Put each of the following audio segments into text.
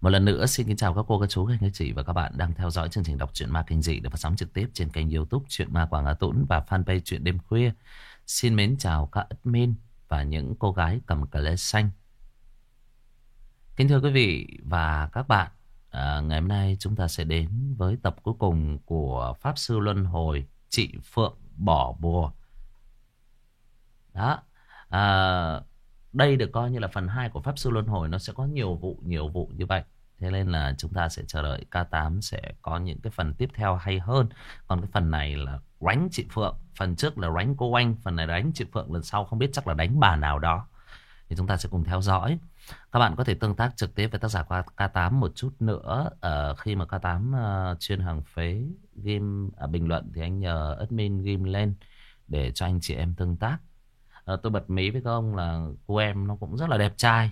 Một lần nữa xin kính chào các cô, các chú, các anh các chị và các bạn đang theo dõi chương trình đọc truyện ma kinh dị được phát sóng trực tiếp trên kênh youtube Chuyện Ma Quảng Hà Tũng và fanpage Chuyện Đêm Khuya. Xin mến chào các admin và những cô gái cầm cà lê xanh. Kính thưa quý vị và các bạn, à, ngày hôm nay chúng ta sẽ đến với tập cuối cùng của Pháp Sư Luân Hồi Chị Phượng Bỏ Bùa. Đó, à, đây được coi như là phần 2 của Pháp Sư Luân Hồi Nó sẽ có nhiều vụ nhiều vụ như vậy. Thế nên là chúng ta sẽ chờ đợi K8 sẽ có những cái phần tiếp theo hay hơn. Còn cái phần này là đánh chị Phượng. Phần trước là đánh cô Anh Phần này đánh chị Phượng. Lần sau không biết chắc là đánh bà nào đó. Thì chúng ta sẽ cùng theo dõi. Các bạn có thể tương tác trực tiếp với tác giả qua K8 một chút nữa. Uh, Khi mà K8 uh, ờ, chuyên hàng phế game uh, bình luận thì anh nhờ admin game lên Để cho anh chị em tương tác à, tôi bật mí với các ông là cô em nó cũng rất là đẹp trai.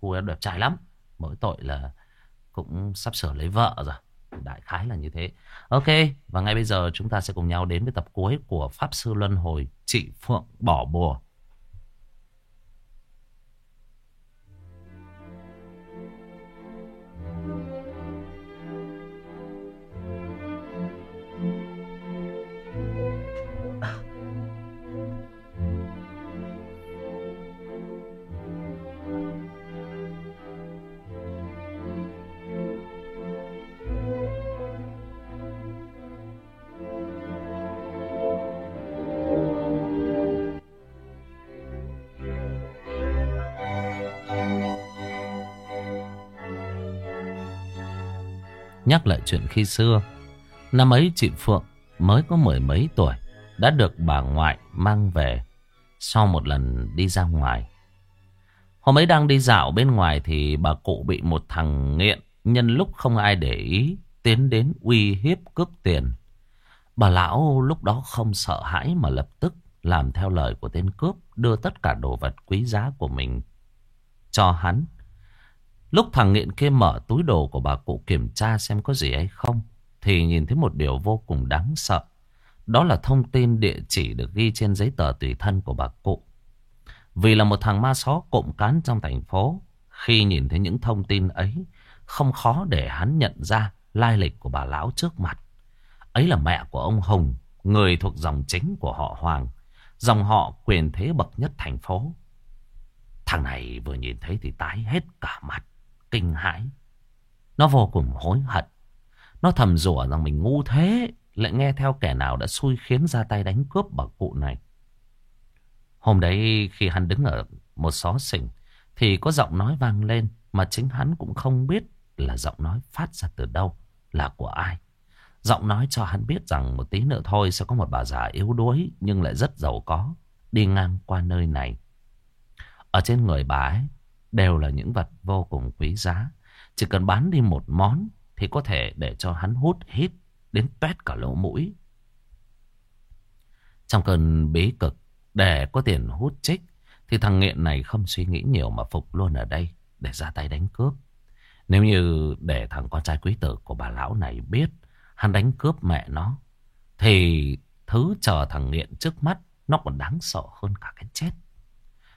Cô em đẹp trai lắm. Mỗi tội là cũng sắp sửa lấy vợ rồi. Đại khái là như thế. Ok và ngay bây giờ chúng ta sẽ cùng nhau đến với tập cuối của pháp sư luân hồi chị phượng bỏ bùa. Nhắc lại chuyện khi xưa. Năm ấy chị Phượng mới có mười mấy tuổi, Đã được bà ngoại mang về Sau một lần đi ra ngoài. Hôm ấy đang đi dạo bên ngoài Thì bà cụ bị một thằng nghiện, Nhân lúc không ai để ý, Tiến đến uy hiếp cướp tiền. Bà lão lúc đó không sợ hãi Mà lập tức làm theo lời của tên cướp, Đưa tất cả đồ vật quý giá của mình Cho hắn. Lúc thằng nghiện kia mở túi đồ của bà cụ kiểm tra xem có gì hay không, Thì nhìn thấy một điều vô cùng đáng sợ. Đó là thông tin địa chỉ được ghi trên giấy tờ tùy thân của bà cụ. Vì là một thằng ma só cộm cán trong thành phố, Khi nhìn thấy những thông tin ấy, Không khó để hắn nhận ra lai lịch của bà lão trước mặt. Ấy là mẹ của ông Hùng, Người thuộc dòng chính của họ Hoàng, Dòng họ quyền thế bậc nhất thành phố. Thằng này vừa nhìn thấy thì tái hết cả mặt kinh hãi. Nó vô cùng hối hận. Nó thầm rủa rằng mình ngu thế, lại nghe theo kẻ nào đã xui khiến ra tay đánh cướp bà cụ này. Hôm đấy khi hắn đứng ở một xó xỉnh, thì có giọng nói vang lên mà chính hắn cũng không biết là giọng nói phát ra từ đâu, là của ai. Giọng nói cho hắn biết rằng một tí nữa thôi sẽ có một bà già yếu đuối nhưng lại rất giàu có, đi ngang qua nơi này. Ở trên người bà ấy đều là những vật vô cùng quý giá. Chỉ cần bán đi một món thì có thể để cho hắn hút hít đến tuét cả lỗ mũi. Trong cơn bí cực để có tiền hút chích, thì thằng nghiện này không suy nghĩ nhiều mà phục luôn ở đây để ra tay đánh cướp. Nếu như để thằng con trai quý tử của bà lão này biết hắn đánh cướp mẹ nó thì thứ chờ thằng nghiện trước mắt nó còn đáng sợ hơn cả cái chết.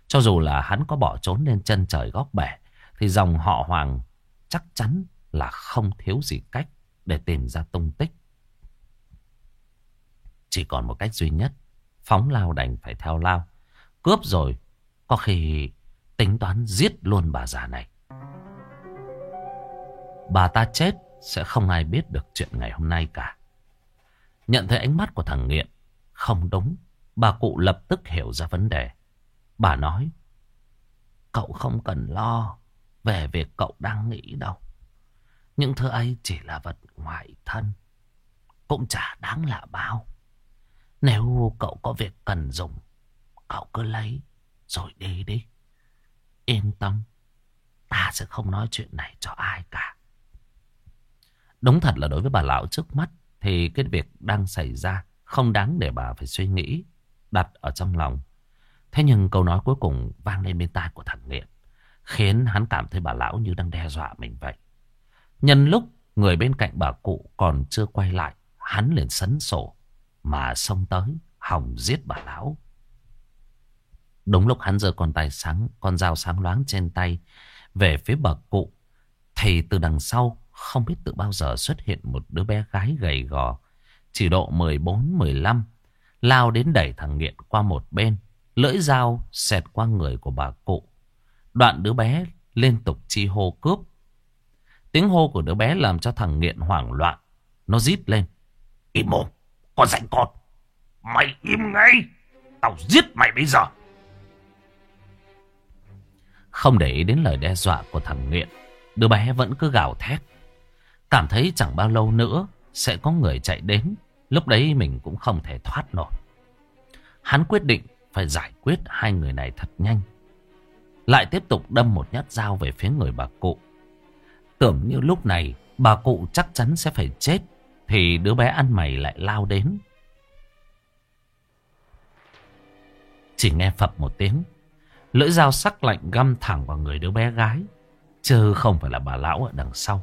Cho dù là hắn có bỏ trốn lên chân trời góc bể, Thì dòng họ Hoàng chắc chắn là không thiếu gì cách để tìm ra tung tích. Chỉ còn một cách duy nhất. Phóng lao đành phải theo lao. Cướp rồi. Có khi tính toán giết luôn bà già này. Bà ta chết sẽ không ai biết được chuyện ngày hôm nay cả. Nhận thấy ánh mắt của thằng nghiện. Không đúng. Bà cụ lập tức hiểu ra vấn đề. Bà nói, cậu không cần lo về việc cậu đang nghĩ đâu. Những thứ ấy chỉ là vật ngoại thân, cũng chả đáng là bao. Nếu cậu có việc cần dùng, cậu cứ lấy rồi đi đi. Yên tâm, ta sẽ không nói chuyện này cho ai cả. Đúng thật là đối với bà lão trước mắt thì cái việc đang xảy ra không đáng để bà phải suy nghĩ, đặt ở trong lòng. Thế nhưng câu nói cuối cùng vang lên bên tai của thằng Nghiện. Khiến hắn cảm thấy bà lão như đang đe dọa mình vậy. Nhân lúc người bên cạnh bà cụ còn chưa quay lại. Hắn liền sấn sổ mà xông tới hòng giết bà lão. Đúng lúc hắn giơ con tay sáng, con dao sáng loáng trên tay về phía bà cụ. Thì từ đằng sau không biết từ bao giờ xuất hiện một đứa bé gái gầy gò. Chỉ độ 14-15. Lao đến đẩy thằng nghiện qua một bên. Lưỡi dao xẹt qua người của bà cụ. Đoạn đứa bé liên tục chi hô cướp. Tiếng hô của đứa bé làm cho thằng nghiện hoảng loạn. Nó rít lên. Im mồm, con rảnh con. Mày im ngay, tao giết mày bây giờ. Không để ý đến lời đe dọa của thằng nghiện. Đứa bé vẫn cứ gào thét. Cảm thấy chẳng bao lâu nữa sẽ có người chạy đến. Lúc đấy mình cũng không thể thoát nổi. Hắn quyết định phải giải quyết hai người này thật nhanh. Lại tiếp tục đâm một nhát dao về phía người bà cụ. Tưởng như lúc này bà cụ chắc chắn sẽ phải chết. Thì đứa bé ăn mày lại lao đến. Chỉ nghe phập một tiếng. Lưỡi dao sắc lạnh găm thẳng vào người đứa bé gái. Chứ không phải là bà lão ở đằng sau.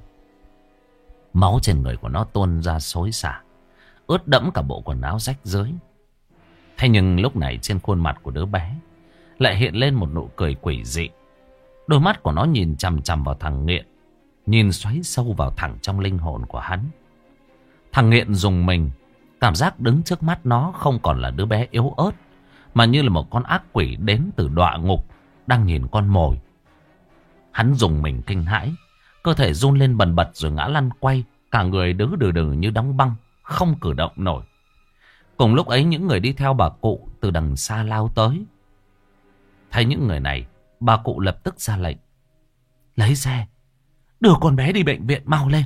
Máu trên người của nó tuôn ra xối xả. Ướt đẫm cả bộ quần áo rách rưới. Thế nhưng lúc này trên khuôn mặt của đứa bé lại hiện lên một nụ cười quỷ dị. Đôi mắt của nó nhìn chằm chằm vào thằng nghiện. Nhìn xoáy sâu vào thẳng trong linh hồn của hắn. Thằng nghiện dùng mình. Cảm giác đứng trước mắt nó không còn là đứa bé yếu ớt. Mà như là một con ác quỷ đến từ đọa ngục. Đang nhìn con mồi. Hắn dùng mình kinh hãi. Cơ thể run lên bần bật rồi ngã lăn quay. Cả người đứ đừ đừ như đóng băng. Không cử động nổi. Cùng lúc ấy những người đi theo bà cụ từ đằng xa lao tới. Thấy những người này, bà cụ lập tức ra lệnh. Lấy xe, đưa con bé đi bệnh viện mau lên.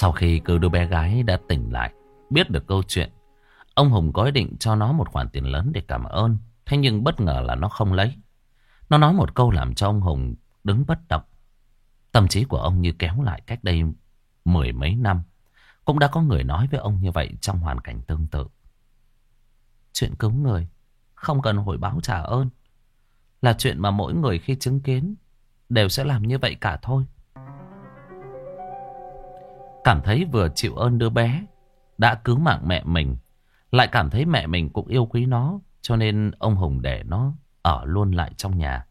Sau khi cứu đứa bé gái đã tỉnh lại, biết được câu chuyện, ông Hùng có ý định cho nó một khoản tiền lớn để cảm ơn. Thế nhưng bất ngờ là nó không lấy. Nó nói một câu làm cho ông Hùng đứng bất động. Tâm trí của ông như kéo lại cách đây mười mấy năm. Cũng đã có người nói với ông như vậy trong hoàn cảnh tương tự. Chuyện cứu người không cần hồi báo trả ơn. Là chuyện mà mỗi người khi chứng kiến đều sẽ làm như vậy cả thôi. Cảm thấy vừa chịu ơn đứa bé, Đã cứu mạng mẹ mình, Lại cảm thấy mẹ mình cũng yêu quý nó, Cho nên ông Hùng để nó Ở luôn lại trong nhà.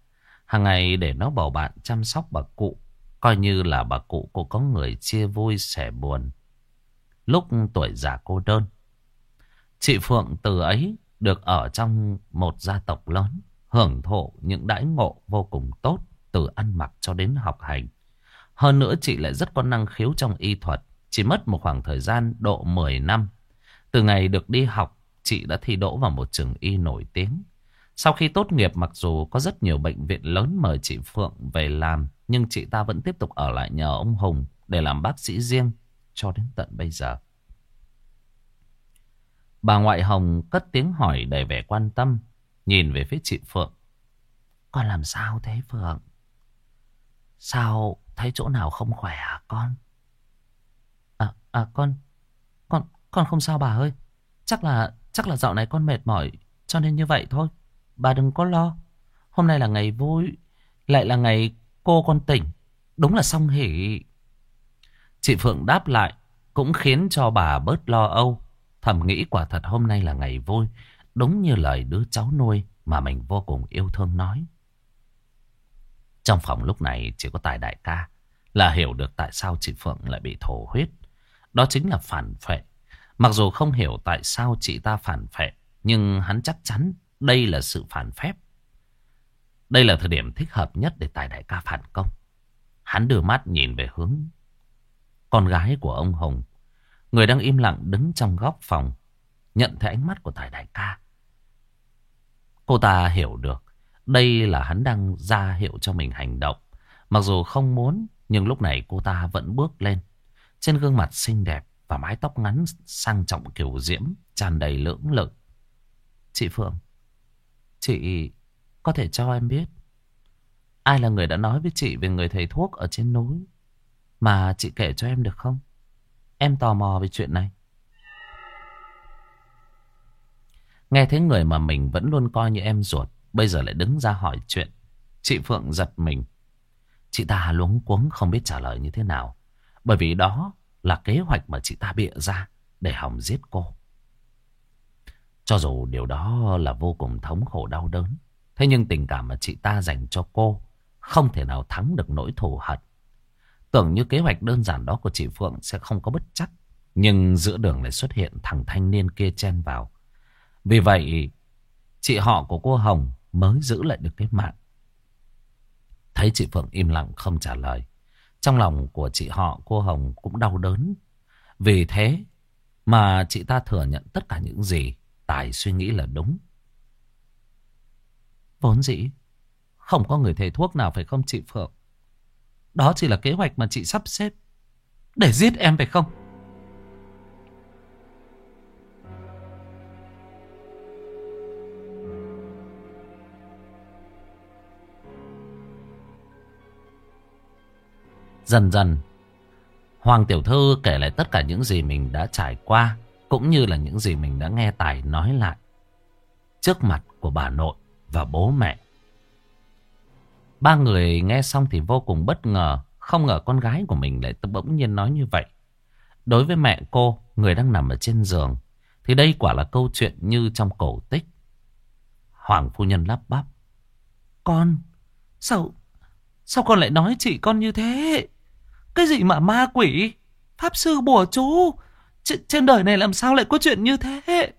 Hàng ngày để nó bầu bạn chăm sóc bà cụ, Coi như là bà cụ cũng có người chia vui sẻ buồn. Lúc tuổi già cô đơn, Chị Phượng từ ấy được ở trong một gia tộc lớn, Hưởng thụ những đãi ngộ vô cùng tốt Từ ăn mặc cho đến học hành hơn nữa chị lại rất có năng khiếu trong y thuật. Chỉ mất một khoảng thời gian độ 10 năm. Từ ngày được đi học, chị đã thi đỗ vào một trường y nổi tiếng. Sau khi tốt nghiệp mặc dù có rất nhiều bệnh viện lớn mời chị Phượng về làm, nhưng chị ta vẫn tiếp tục ở lại nhờ ông Hùng để làm bác sĩ riêng cho đến tận bây giờ. Bà ngoại Hồng cất tiếng hỏi đầy vẻ quan tâm, nhìn về phía chị Phượng. Con làm sao thế Phượng? Sao thấy chỗ nào không khỏe à con? À, à con, con, con không sao bà ơi. Chắc là, chắc là dạo này con mệt mỏi cho nên như vậy thôi. Bà đừng có lo. Hôm nay là ngày vui, lại là ngày cô con tỉnh. Đúng là song hỉ. Chị Phượng đáp lại cũng khiến cho bà bớt lo âu. Thầm nghĩ quả thật hôm nay là ngày vui. Đúng như lời đứa cháu nuôi mà mình vô cùng yêu thương nói. Trong phòng lúc này chỉ có Tài đại ca là hiểu được tại sao chị Phượng lại bị thổ huyết. Đó chính là phản phệ. Mặc dù không hiểu tại sao chị ta phản phệ, nhưng hắn chắc chắn đây là sự phản phép. Đây là thời điểm thích hợp nhất để Tài đại ca phản công. Hắn đưa mắt nhìn về hướng con gái của ông Hùng. Người đang im lặng đứng trong góc phòng. Nhận thấy ánh mắt của Tài đại ca. Cô ta hiểu được đây là hắn đang ra hiệu cho mình hành động. Mặc dù không muốn, nhưng lúc này cô ta vẫn bước lên. Trên gương mặt xinh đẹp và mái tóc ngắn sang trọng kiểu diễm, tràn đầy lưỡng lự. Chị Phượng, chị có thể cho em biết ai là người đã nói với chị về người thầy thuốc ở trên núi mà chị kể cho em được không? Em tò mò về chuyện này. Nghe thấy người mà mình vẫn luôn coi như em ruột Bây giờ lại đứng ra hỏi chuyện Chị Phượng giật mình. Chị ta luống cuống không biết trả lời như thế nào. Bởi vì đó là kế hoạch mà chị ta bịa ra để hòng giết cô. Cho dù điều đó là vô cùng thống khổ đau đớn. Thế nhưng tình cảm mà chị ta dành cho cô không thể nào thắng được nỗi thù hận. Tưởng như kế hoạch đơn giản đó của chị Phượng sẽ không có bất chắc. Nhưng giữa đường lại xuất hiện thằng thanh niên kia chen vào. Vì vậy, chị họ của cô Hồng mới giữ lại được cái mạng. Thấy chị Phượng im lặng không trả lời. Trong lòng của chị họ, cô Hồng cũng đau đớn. Vì thế mà chị ta thừa nhận tất cả những gì Tài suy nghĩ là đúng. Vốn dĩ, không có người thầy thuốc nào phải không chị Phượng. Đó chỉ là kế hoạch mà chị sắp xếp để giết em phải không? Dần dần, Hoàng Tiểu Thư kể lại tất cả những gì mình đã trải qua, cũng như là những gì mình đã nghe Tài nói lại. Trước mặt của bà nội và bố mẹ. Ba người nghe xong thì vô cùng bất ngờ, không ngờ con gái của mình lại bỗng nhiên nói như vậy. Đối với mẹ cô, người đang nằm ở trên giường, thì đây quả là câu chuyện như trong cổ tích. Hoàng phu nhân lắp bắp. Con, sao, sao con lại nói chị con như thế? Cái gì mà ma quỷ? Pháp sư bùa chú? Tr trên đời này làm sao lại có chuyện như thế?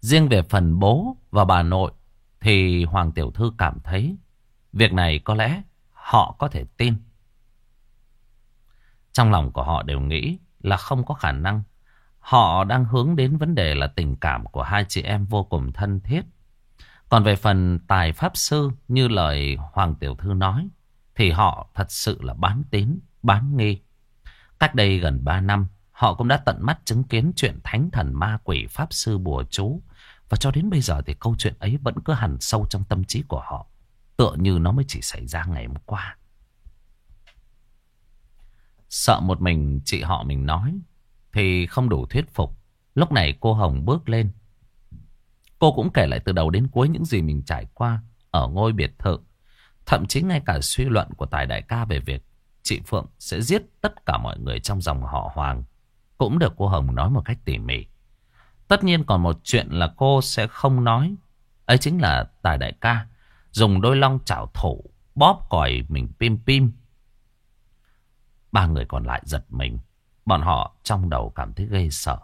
Riêng về phần bố và bà nội thì Hoàng Tiểu Thư cảm thấy việc này có lẽ họ có thể tin. Trong lòng của họ đều nghĩ là không có khả năng. Họ đang hướng đến vấn đề là tình cảm của hai chị em vô cùng thân thiết. Còn về phần tài pháp sư như lời Hoàng Tiểu Thư nói thì họ thật sự là bán tín, bán nghi. Cách đây gần 3 năm, họ cũng đã tận mắt chứng kiến chuyện thánh thần ma quỷ pháp sư bùa chú. Và cho đến bây giờ thì câu chuyện ấy vẫn cứ hằn sâu trong tâm trí của họ. Tựa như nó mới chỉ xảy ra ngày hôm qua. Sợ một mình chị họ mình nói thì không đủ thuyết phục. Lúc này cô Hồng bước lên. Cô cũng kể lại từ đầu đến cuối những gì mình trải qua ở ngôi biệt thự Thậm chí ngay cả suy luận của Tài Đại ca về việc chị Phượng sẽ giết tất cả mọi người trong dòng họ Hoàng cũng được cô Hồng nói một cách tỉ mỉ. Tất nhiên còn một chuyện là cô sẽ không nói. Ấy chính là Tài Đại ca dùng đôi long chảo thủ bóp còi mình pim pim. Ba người còn lại giật mình. Bọn họ trong đầu cảm thấy gây sợ.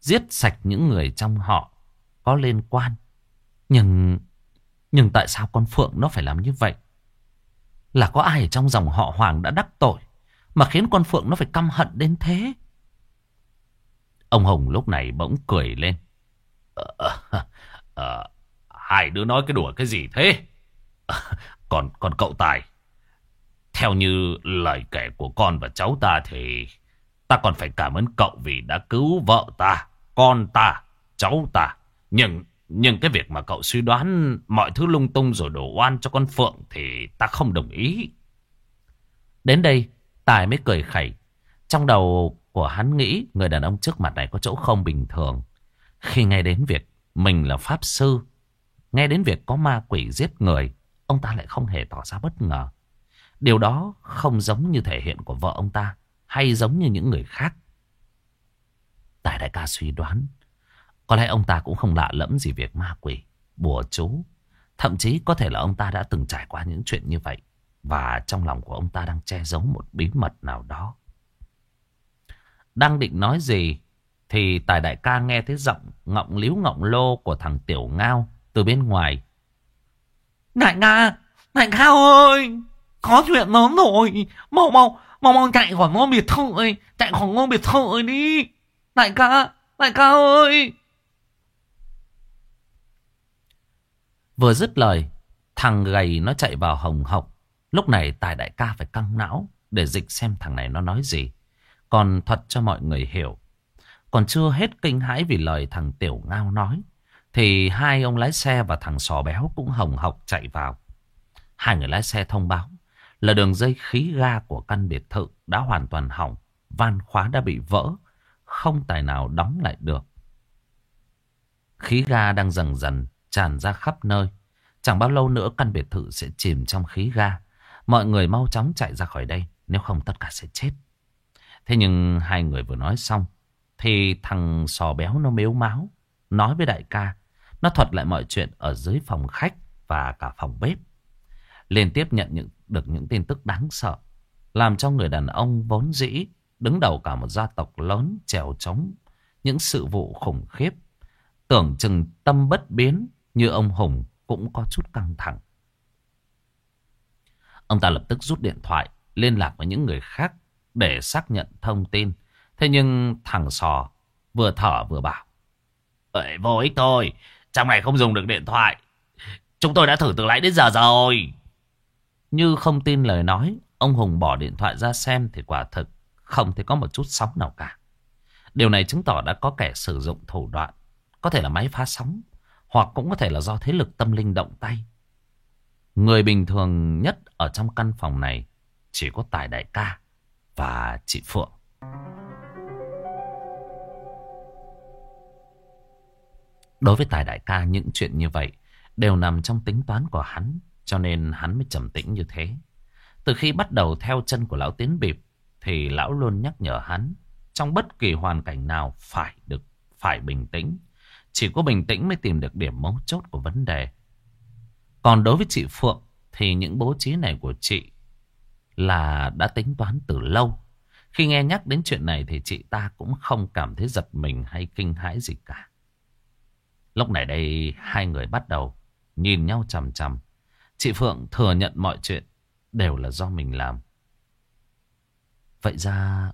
Giết sạch những người trong họ có liên quan. Nhưng nhưng tại sao con Phượng nó phải làm như vậy? Là có ai ở trong dòng họ Hoàng đã đắc tội mà khiến con Phượng nó phải căm hận đến thế? Ông Hồng lúc này bỗng cười lên. À, à, hai đứa nói cái đùa cái gì thế? À, còn còn cậu Tài, theo như lời kể của con và cháu ta thì ta còn phải cảm ơn cậu vì đã cứu vợ ta, con ta, cháu ta. Nhưng nhưng cái việc mà cậu suy đoán mọi thứ lung tung rồi đổ oan cho con Phượng thì ta không đồng ý. Đến đây, Tài mới cười khẩy. Trong đầu của hắn nghĩ người đàn ông trước mặt này có chỗ không bình thường. Khi nghe đến việc mình là Pháp Sư, nghe đến việc có ma quỷ giết người, ông ta lại không hề tỏ ra bất ngờ. Điều đó không giống như thể hiện của vợ ông ta, hay giống như những người khác. Tài đại ca suy đoán, có lẽ ông ta cũng không lạ lẫm gì việc ma quỷ, bùa chú. Thậm chí có thể là ông ta đã từng trải qua những chuyện như vậy. Và trong lòng của ông ta đang che giấu một bí mật nào đó. Đang định nói gì thì tài đại ca nghe thấy giọng ngọng líu ngọng lô của thằng Tiểu Ngao từ bên ngoài. Đại ca, đại ca ơi, có chuyện lớn rồi, mau mau, mau mau chạy khỏi ngôi biệt thự ơi, chạy khỏi ngôi biệt thự ơi đi. Đại ca, đại ca ơi. Vừa dứt lời, thằng gầy nó chạy vào hồng học. Lúc này tài đại ca phải căng não để dịch xem thằng này nó nói gì. Còn thuật cho mọi người hiểu. Còn chưa hết kinh hãi vì lời thằng Tiểu Ngao nói. Thì hai ông lái xe và thằng sò béo cũng hồng học chạy vào. Hai người lái xe thông báo là đường dây khí ga của căn biệt thự đã hoàn toàn hỏng. Van khóa đã bị vỡ. Không tài nào đóng lại được. Khí ga đang dần dần tràn ra khắp nơi. Chẳng bao lâu nữa căn biệt thự sẽ chìm trong khí ga. Mọi người mau chóng chạy ra khỏi đây. Nếu không tất cả sẽ chết. Thế nhưng hai người vừa nói xong. Thì thằng sò béo nó mếu máu. Nói với đại ca. Nó thuật lại mọi chuyện ở dưới phòng khách và cả phòng bếp. Liên tiếp nhận những, được những tin tức đáng sợ. Làm cho người đàn ông vốn dĩ đứng đầu cả một gia tộc lớn trèo trống những sự vụ khủng khiếp. Tưởng chừng tâm bất biến như ông Hùng cũng có chút căng thẳng. Ông ta lập tức rút điện thoại liên lạc với những người khác để xác nhận thông tin. Thế nhưng thằng sò vừa thở vừa bảo. Ê, vô ích thôi, trong này không dùng được điện thoại. Chúng tôi đã thử từ nãy đến giờ rồi. Như không tin lời nói, ông Hùng bỏ điện thoại ra xem thì quả thực không thấy có một chút sóng nào cả. Điều này chứng tỏ đã có kẻ sử dụng thủ đoạn. Có thể là máy phá sóng. Hoặc cũng có thể là do thế lực tâm linh động tay. Người bình thường nhất ở trong căn phòng này chỉ có Tài Đại ca và chị Phượng. Đối với Tài Đại ca, những chuyện như vậy đều nằm trong tính toán của hắn. Cho nên hắn mới trầm tĩnh như thế. Từ khi bắt đầu theo chân của lão tiến bịp, thì lão luôn nhắc nhở hắn, trong bất kỳ hoàn cảnh nào phải được, phải bình tĩnh. Chỉ có bình tĩnh mới tìm được điểm mấu chốt của vấn đề. Còn đối với chị Phượng, thì những bố trí này của chị là đã tính toán từ lâu. Khi nghe nhắc đến chuyện này thì chị ta cũng không cảm thấy giật mình hay kinh hãi gì cả. Lúc này đây, hai người bắt đầu nhìn nhau chằm chằm. Chị Phượng thừa nhận mọi chuyện đều là do mình làm. Vậy ra,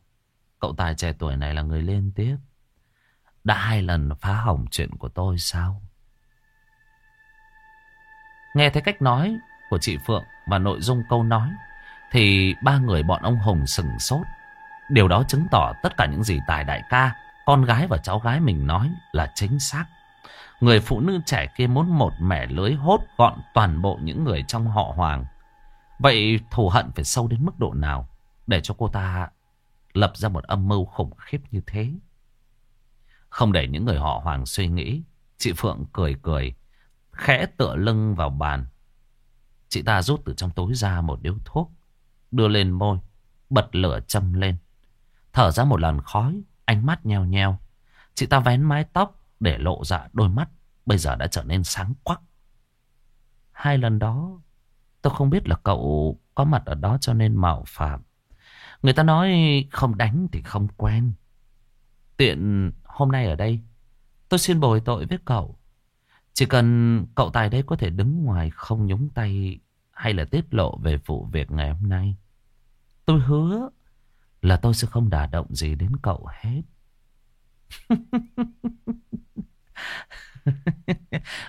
cậu tài trẻ tuổi này là người lên tiếp. Đã hai lần phá hỏng chuyện của tôi sao? Nghe thấy cách nói của chị Phượng và nội dung câu nói thì ba người bọn ông Hùng sừng sốt. Điều đó chứng tỏ tất cả những gì Tài đại ca, con gái và cháu gái mình nói là chính xác. Người phụ nữ trẻ kia muốn một mẻ lưới hốt gọn toàn bộ những người trong họ Hoàng. Vậy thù hận phải sâu đến mức độ nào để cho cô ta lập ra một âm mưu khủng khiếp như thế? Không để những người họ Hoàng suy nghĩ, chị Phượng cười cười, khẽ tựa lưng vào bàn. Chị ta rút từ trong túi ra một điếu thuốc, đưa lên môi, bật lửa châm lên. Thở ra một làn khói, ánh mắt nheo nheo. Chị ta vén mái tóc để lộ ra đôi mắt, bây giờ đã trở nên sáng quắc. Hai lần đó, tôi không biết là cậu có mặt ở đó cho nên mạo phạm. Người ta nói không đánh thì không quen. Tiện hôm nay ở đây, tôi xin bồi tội với cậu. Chỉ cần cậu Tài đây có thể đứng ngoài không nhúng tay hay là tiết lộ về vụ việc ngày hôm nay. Tôi hứa là tôi sẽ không đả động gì đến cậu hết.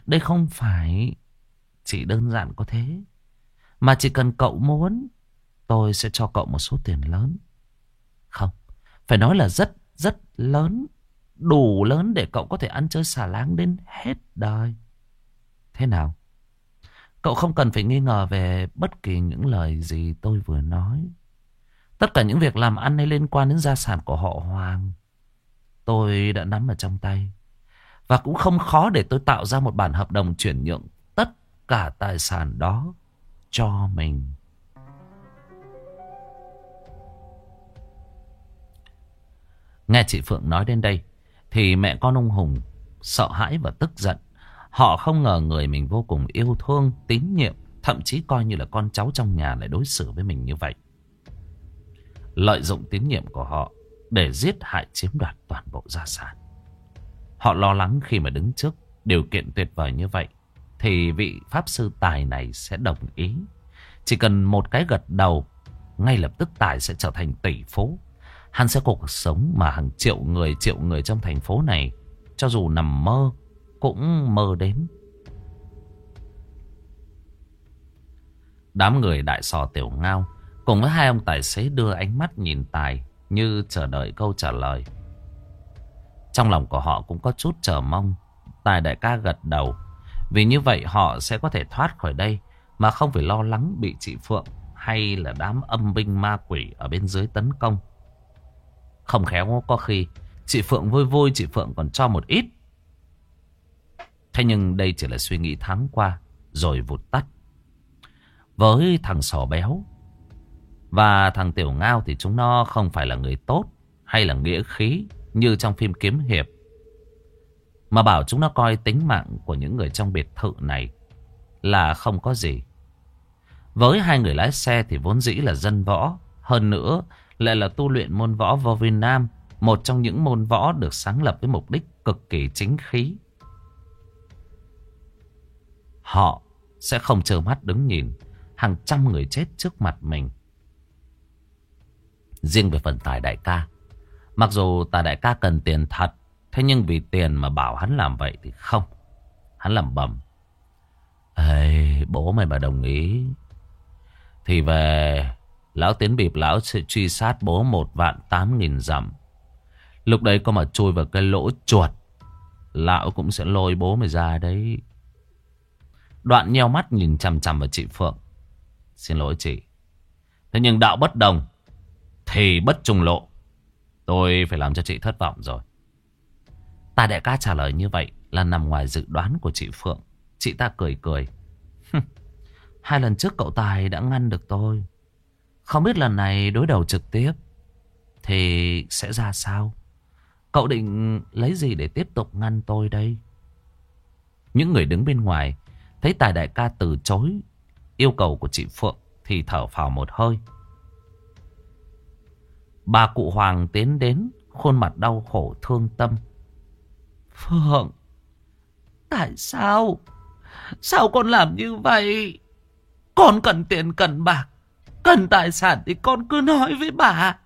Đây không phải chỉ đơn giản có thế. Mà chỉ cần cậu muốn, tôi sẽ cho cậu một số tiền lớn. Không, phải nói là rất, rất lớn. Đủ lớn để cậu có thể ăn chơi xả láng đến hết đời. Thế nào? Cậu không cần phải nghi ngờ về bất kỳ những lời gì tôi vừa nói. Tất cả những việc làm ăn hay liên quan đến gia sản của họ Hoàng, tôi đã nắm ở trong tay. Và cũng không khó để tôi tạo ra một bản hợp đồng chuyển nhượng tất cả tài sản đó cho mình. Nghe chị Phượng nói đến đây, thì mẹ con ông Hùng sợ hãi và tức giận. Họ không ngờ người mình vô cùng yêu thương, tín nhiệm, thậm chí coi như là con cháu trong nhà lại đối xử với mình như vậy. Lợi dụng tín nhiệm của họ để giết hại chiếm đoạt toàn bộ gia sản. Họ lo lắng khi mà đứng trước điều kiện tuyệt vời như vậy thì vị pháp sư tài này sẽ đồng ý. Chỉ cần một cái gật đầu, ngay lập tức tài sẽ trở thành tỷ phú. Hắn sẽ có cuộc sống mà hàng triệu người triệu người trong thành phố này, cho dù nằm mơ, cũng mơ đến. Đám người đại sò tiểu ngao cùng với hai ông tài xế đưa ánh mắt nhìn Tài như chờ đợi câu trả lời. Trong lòng của họ cũng có chút chờ mong. Tài đại ca gật đầu. Vì như vậy họ sẽ có thể thoát khỏi đây mà không phải lo lắng bị chị Phượng hay là đám âm binh ma quỷ ở bên dưới tấn công. Không khéo có khi chị Phượng vui vui, chị Phượng còn cho một ít Thế nhưng đây chỉ là suy nghĩ tháng qua. rồi vụt tắt. Với thằng sò béo và thằng tiểu ngao thì chúng nó không phải là người tốt hay là nghĩa khí như trong phim kiếm hiệp. Mà bảo chúng nó coi tính mạng của những người trong biệt thự này là không có gì. Với hai người lái xe thì vốn dĩ là dân võ. Hơn nữa lại là tu luyện môn võ vô Việt Nam. Một trong những môn võ được sáng lập với mục đích cực kỳ chính khí. Họ sẽ không chờ mắt đứng nhìn hàng trăm người chết trước mặt mình. Riêng về phần tài đại ca. Mặc dù tài đại ca cần tiền thật. Thế nhưng vì tiền mà bảo hắn làm vậy thì không. Hắn làm bầm. Ê, bố mày mà đồng ý. Thì về Lão tiến bịp lão sẽ truy sát bố một vạn tám nghìn dặm. Lúc đấy có mà chui vào cái lỗ chuột. Lão cũng sẽ lôi bố mày ra đấy. Đoạn nheo mắt nhìn chằm chằm vào chị Phượng. Xin lỗi chị. Thế nhưng đạo bất đồng. Thì bất trùng lộ. Tôi phải làm cho chị thất vọng rồi. Ta đại ca trả lời như vậy là nằm ngoài dự đoán của chị Phượng. Chị ta cười cười. Hai lần trước cậu Tài đã ngăn được tôi. Không biết lần này đối đầu trực tiếp thì sẽ ra sao? Cậu định lấy gì để tiếp tục ngăn tôi đây? Những người đứng bên ngoài thấy Tài Đại ca từ chối yêu cầu của chị Phượng thì thở phào một hơi. Bà cụ Hoàng tiến đến khuôn mặt đau khổ thương tâm. Phượng, tại sao? Sao con làm như vậy? Con cần tiền cần bạc. Cần tài sản thì con cứ nói với bà.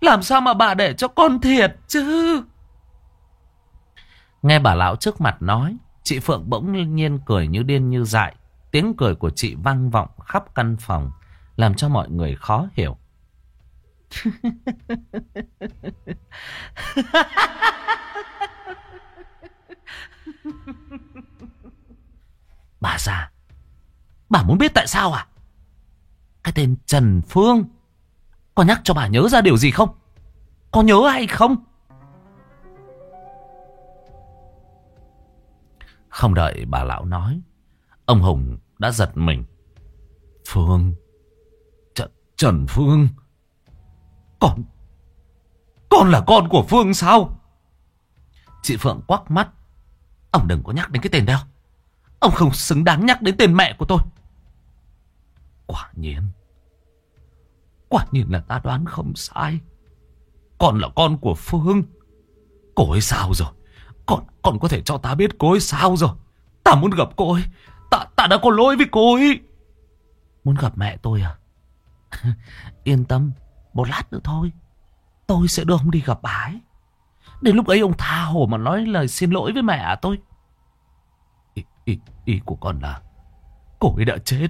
Làm sao mà bà để cho con thiệt chứ? Nghe bà lão trước mặt nói, chị Phượng bỗng nhiên cười như điên như dại. Tiếng cười của chị vang vọng khắp căn phòng, làm cho mọi người khó hiểu. bà già, bà muốn biết tại sao à? Cái tên Trần Phương. Có nhắc cho bà nhớ ra điều gì không? Có nhớ hay không? Không đợi bà lão nói, Ông Hùng đã giật mình. Phương Tr Trần Phương. Con Con là con của Phương sao? Chị Phượng quắc mắt. Ông đừng có nhắc đến cái tên đâu Ông không xứng đáng nhắc đến tên mẹ của tôi. Quả nhiên. Quả nhiên là ta đoán không sai. Con là con của Phương. Cô ấy sao rồi? Con, con có thể cho ta biết cô ấy sao rồi? Ta muốn gặp cô ấy. Ta, ta đã có lỗi với cô ấy. Muốn gặp mẹ tôi à? Yên tâm. Một lát nữa thôi. Tôi sẽ đưa ông đi gặp bà ấy. Đến lúc ấy ông tha hồ mà nói lời xin lỗi với mẹ à tôi. Ý, ý, ý của con là cô ấy đã chết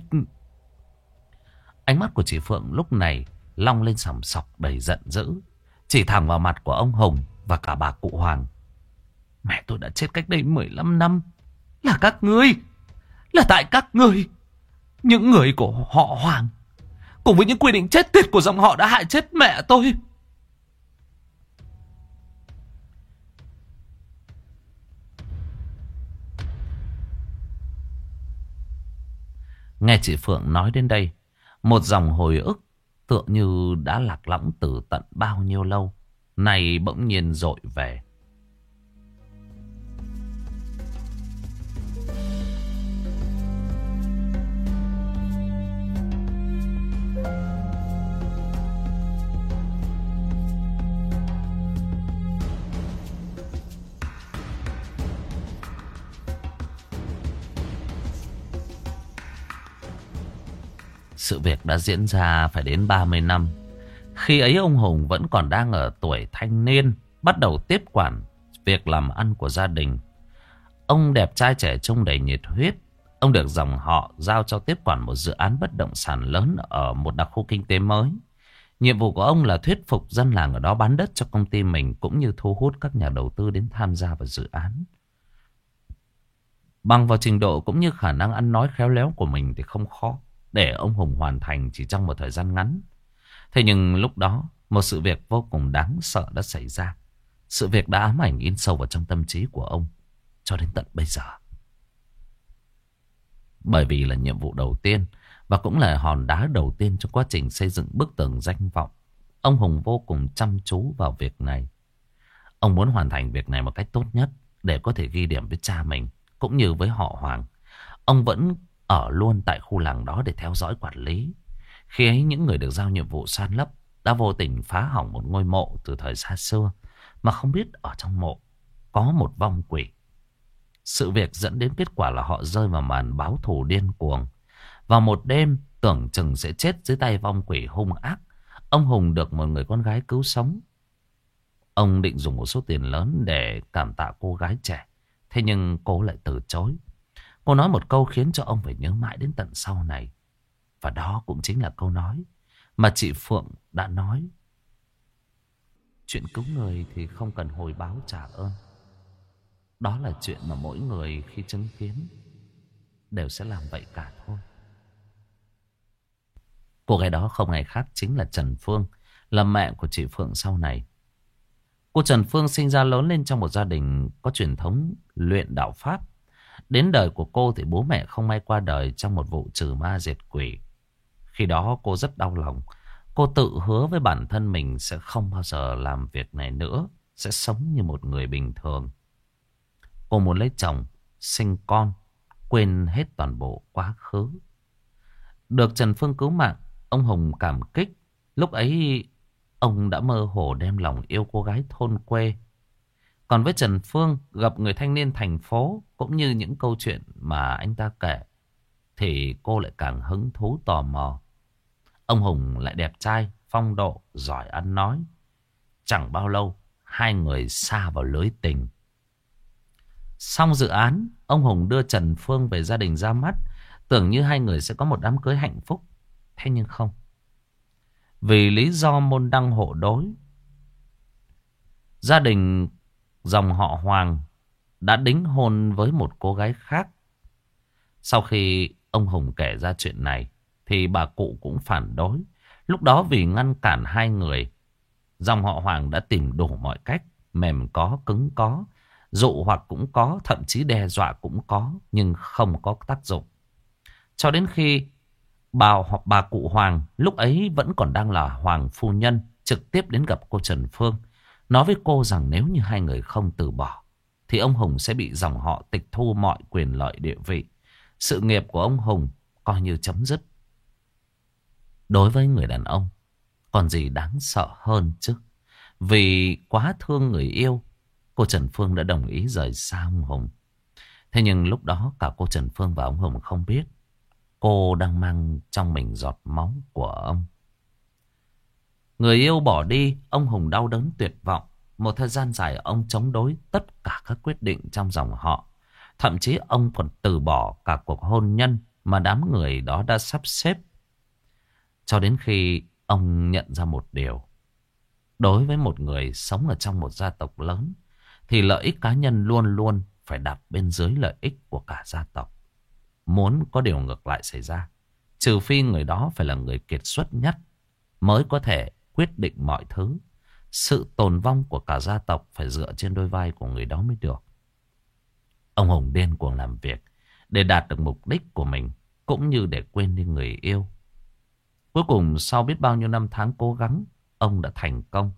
Ánh mắt của chị Phượng lúc này long lên sòng sọc đầy giận dữ. Chỉ thẳng vào mặt của ông Hồng và cả bà cụ Hoàng. Mẹ tôi đã chết cách đây 15 năm. Là các ngươi. Là tại các ngươi. Những người của họ Hoàng. Cùng với những quy định chết tiệt của dòng họ đã hại chết mẹ tôi. Nghe chị Phượng nói đến đây, một dòng hồi ức tựa như đã lạc lõng từ tận bao nhiêu lâu. Này bỗng nhiên dội về. Sự việc đã diễn ra phải đến 30 năm. Khi ấy ông Hùng vẫn còn đang ở tuổi thanh niên, bắt đầu tiếp quản việc làm ăn của gia đình. Ông đẹp trai trẻ trung đầy nhiệt huyết. Ông được dòng họ giao cho tiếp quản một dự án bất động sản lớn ở một đặc khu kinh tế mới. Nhiệm vụ của ông là thuyết phục dân làng ở đó bán đất cho công ty mình cũng như thu hút các nhà đầu tư đến tham gia vào dự án. Bằng vào trình độ cũng như khả năng ăn nói khéo léo của mình thì không khó để ông Hùng hoàn thành chỉ trong một thời gian ngắn. Thế nhưng lúc đó, một sự việc vô cùng đáng sợ đã xảy ra. Sự việc đã ám ảnh in sâu vào trong tâm trí của ông cho đến tận bây giờ. Bởi vì là nhiệm vụ đầu tiên và cũng là hòn đá đầu tiên trong quá trình xây dựng bức tường danh vọng. Ông Hùng vô cùng chăm chú vào việc này. Ông muốn hoàn thành việc này một cách tốt nhất để có thể ghi điểm với cha mình cũng như với họ Hoàng. Ông vẫn ở luôn tại khu làng đó để theo dõi quản lý. Khi ấy, những người được giao nhiệm vụ san lấp đã vô tình phá hỏng một ngôi mộ từ thời xa xưa mà không biết ở trong mộ có một vong quỷ. Sự việc dẫn đến kết quả là họ rơi vào màn báo thù điên cuồng. Vào một đêm, tưởng chừng sẽ chết dưới tay vong quỷ hung ác. Ông Hùng được một người con gái cứu sống. Ông định dùng một số tiền lớn để cảm tạ cô gái trẻ. Thế nhưng cô lại từ chối. Cô nói một câu khiến cho ông phải nhớ mãi đến tận sau này. Và đó cũng chính là câu nói mà chị Phượng đã nói. Chuyện cứu người thì không cần hồi báo trả ơn. Đó là chuyện mà mỗi người khi chứng kiến đều sẽ làm vậy cả thôi. Cô gái đó không ai khác chính là Trần Phương, là mẹ của chị Phượng sau này. Cô Trần Phương sinh ra lớn lên trong một gia đình có truyền thống luyện đạo Pháp. Đến đời của cô thì bố mẹ không may qua đời trong một vụ trừ ma diệt quỷ. Khi đó cô rất đau lòng. Cô tự hứa với bản thân mình sẽ không bao giờ làm việc này nữa. Sẽ sống như một người bình thường. Cô muốn lấy chồng, sinh con, quên hết toàn bộ quá khứ. Được Trần Phương cứu mạng, ông Hùng cảm kích. Lúc ấy ông đã mơ hồ đem lòng yêu cô gái thôn quê. Còn với Trần Phương, gặp người thanh niên thành phố cũng như những câu chuyện mà anh ta kể, thì cô lại càng hứng thú tò mò. Ông Hùng lại đẹp trai, phong độ, giỏi ăn nói. Chẳng bao lâu, hai người xa vào lưới tình. Xong dự án, ông Hùng đưa Trần Phương về gia đình ra mắt, tưởng như hai người sẽ có một đám cưới hạnh phúc. Thế nhưng không. Vì lý do môn đăng hộ đối, gia đình dòng họ Hoàng đã đính hôn với một cô gái khác. Sau khi ông Hùng kể ra chuyện này, thì bà cụ cũng phản đối. Lúc đó vì ngăn cản hai người, dòng họ Hoàng đã tìm đủ mọi cách, mềm có, cứng có, dụ hoặc cũng có, thậm chí đe dọa cũng có, nhưng không có tác dụng. Cho đến khi bà hoặc bà cụ Hoàng lúc ấy vẫn còn đang là Hoàng phu nhân trực tiếp đến gặp cô Trần Phương. Nói với cô rằng nếu như hai người không từ bỏ, thì ông Hùng sẽ bị dòng họ tịch thu mọi quyền lợi địa vị. Sự nghiệp của ông Hùng coi như chấm dứt. Đối với người đàn ông, còn gì đáng sợ hơn chứ? Vì quá thương người yêu, cô Trần Phương đã đồng ý rời xa ông Hùng. Thế nhưng lúc đó cả cô Trần Phương và ông Hùng không biết cô đang mang trong mình giọt máu của ông. Người yêu bỏ đi, ông Hùng đau đớn tuyệt vọng. Một thời gian dài ông chống đối tất cả các quyết định trong dòng họ. Thậm chí ông còn từ bỏ cả cuộc hôn nhân mà đám người đó đã sắp xếp cho đến khi ông nhận ra một điều. Đối với một người sống ở trong một gia tộc lớn, thì lợi ích cá nhân luôn luôn phải đặt bên dưới lợi ích của cả gia tộc. Muốn có điều ngược lại xảy ra, trừ phi người đó phải là người kiệt xuất nhất, mới có thể quyết định mọi thứ. Sự tồn vong của cả gia tộc phải dựa trên đôi vai của người đó mới được. Ông Hùng điên cuồng làm việc để đạt được mục đích của mình, cũng như để quên đi người yêu Cuối cùng sau biết bao nhiêu năm tháng cố gắng, ông đã thành công.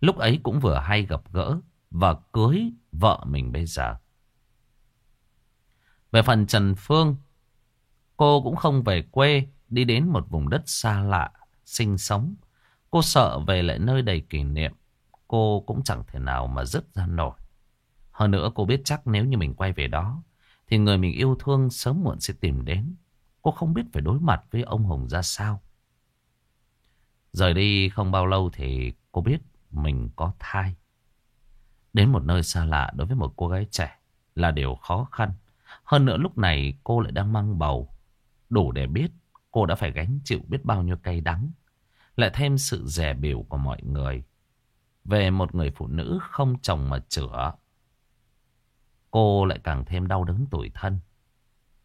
Lúc ấy cũng vừa hay gặp gỡ và cưới vợ mình bây giờ. Về phần Trần Phương, cô cũng không về quê, đi đến một vùng đất xa lạ, sinh sống. Cô sợ về lại nơi đầy kỷ niệm, cô cũng chẳng thể nào mà dứt ra nổi. Hơn nữa cô biết chắc nếu như mình quay về đó, thì người mình yêu thương sớm muộn sẽ tìm đến. Cô không biết phải đối mặt với ông Hùng ra sao. Rời đi không bao lâu thì cô biết mình có thai. Đến một nơi xa lạ đối với một cô gái trẻ là điều khó khăn. Hơn nữa lúc này cô lại đang mang bầu. Đủ để biết cô đã phải gánh chịu biết bao nhiêu cay đắng. Lại thêm sự rẻ biểu của mọi người. Về một người phụ nữ không chồng mà chữa. Cô lại càng thêm đau đớn tủi thân.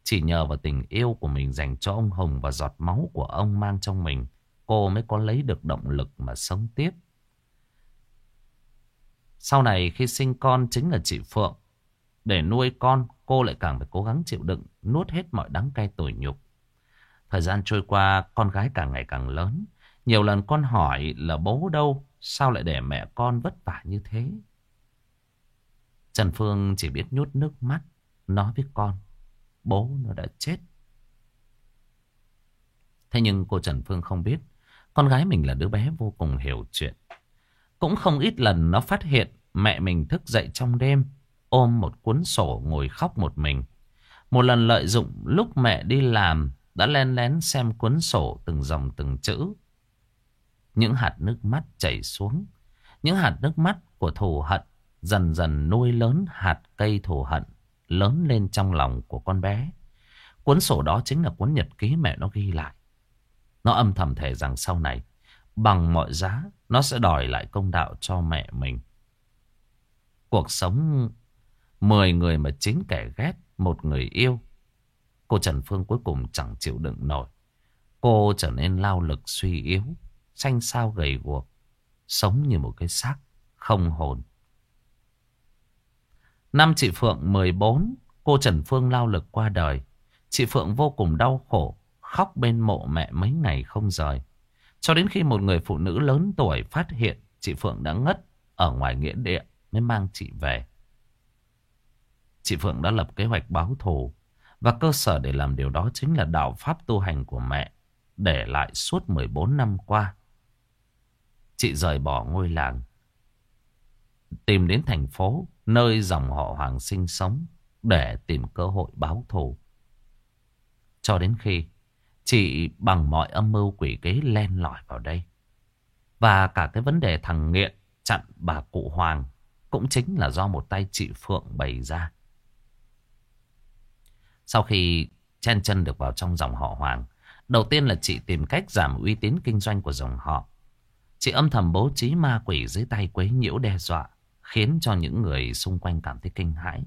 Chỉ nhờ vào tình yêu của mình dành cho ông Hồng và giọt máu của ông mang trong mình cô mới có lấy được động lực mà sống tiếp. Sau này khi sinh con chính là chị Phượng. Để nuôi con, cô lại càng phải cố gắng chịu đựng, nuốt hết mọi đắng cay tủi nhục. Thời gian trôi qua, con gái càng ngày càng lớn. Nhiều lần con hỏi là bố đâu, sao lại để mẹ con vất vả như thế? Trần Phương chỉ biết nhút nước mắt, nói với con, bố nó đã chết. Thế nhưng cô Trần Phương không biết, con gái mình là đứa bé vô cùng hiểu chuyện. Cũng không ít lần nó phát hiện mẹ mình thức dậy trong đêm, ôm một cuốn sổ ngồi khóc một mình. Một lần lợi dụng lúc mẹ đi làm, đã len lén xem cuốn sổ từng dòng từng chữ. Những hạt nước mắt chảy xuống, những hạt nước mắt của thù hận dần dần nuôi lớn hạt cây thù hận lớn lên trong lòng của con bé. Cuốn sổ đó chính là cuốn nhật ký mẹ nó ghi lại. Nó âm thầm thề rằng sau này, bằng mọi giá, nó sẽ đòi lại công đạo cho mẹ mình. Cuộc sống mười người mà chín kẻ ghét, một người yêu. Cô Trần Phương cuối cùng chẳng chịu đựng nổi. Cô trở nên lao lực suy yếu, xanh xao gầy guộc, sống như một cái xác không hồn. Năm chị Phượng 14, cô Trần Phương lao lực qua đời. Chị Phượng vô cùng đau khổ, khóc bên mộ mẹ mấy ngày không rời. Cho đến khi một người phụ nữ lớn tuổi phát hiện chị Phượng đã ngất ở ngoài nghĩa địa mới mang chị về. Chị Phượng đã lập kế hoạch báo thù và cơ sở để làm điều đó chính là đạo pháp tu hành của mẹ để lại suốt 14 năm qua. Chị rời bỏ ngôi làng tìm đến thành phố nơi dòng họ Hoàng sinh sống để tìm cơ hội báo thù. Cho đến khi chị bằng mọi âm mưu quỷ kế len lỏi vào đây. Và cả cái vấn đề thằng nghiện chặn bà cụ Hoàng cũng chính là do một tay chị Phượng bày ra. Sau khi chen chân được vào trong dòng họ Hoàng, đầu tiên là chị tìm cách giảm uy tín kinh doanh của dòng họ. Chị âm thầm bố trí ma quỷ dưới tay quấy nhiễu đe dọa, khiến cho những người xung quanh cảm thấy kinh hãi.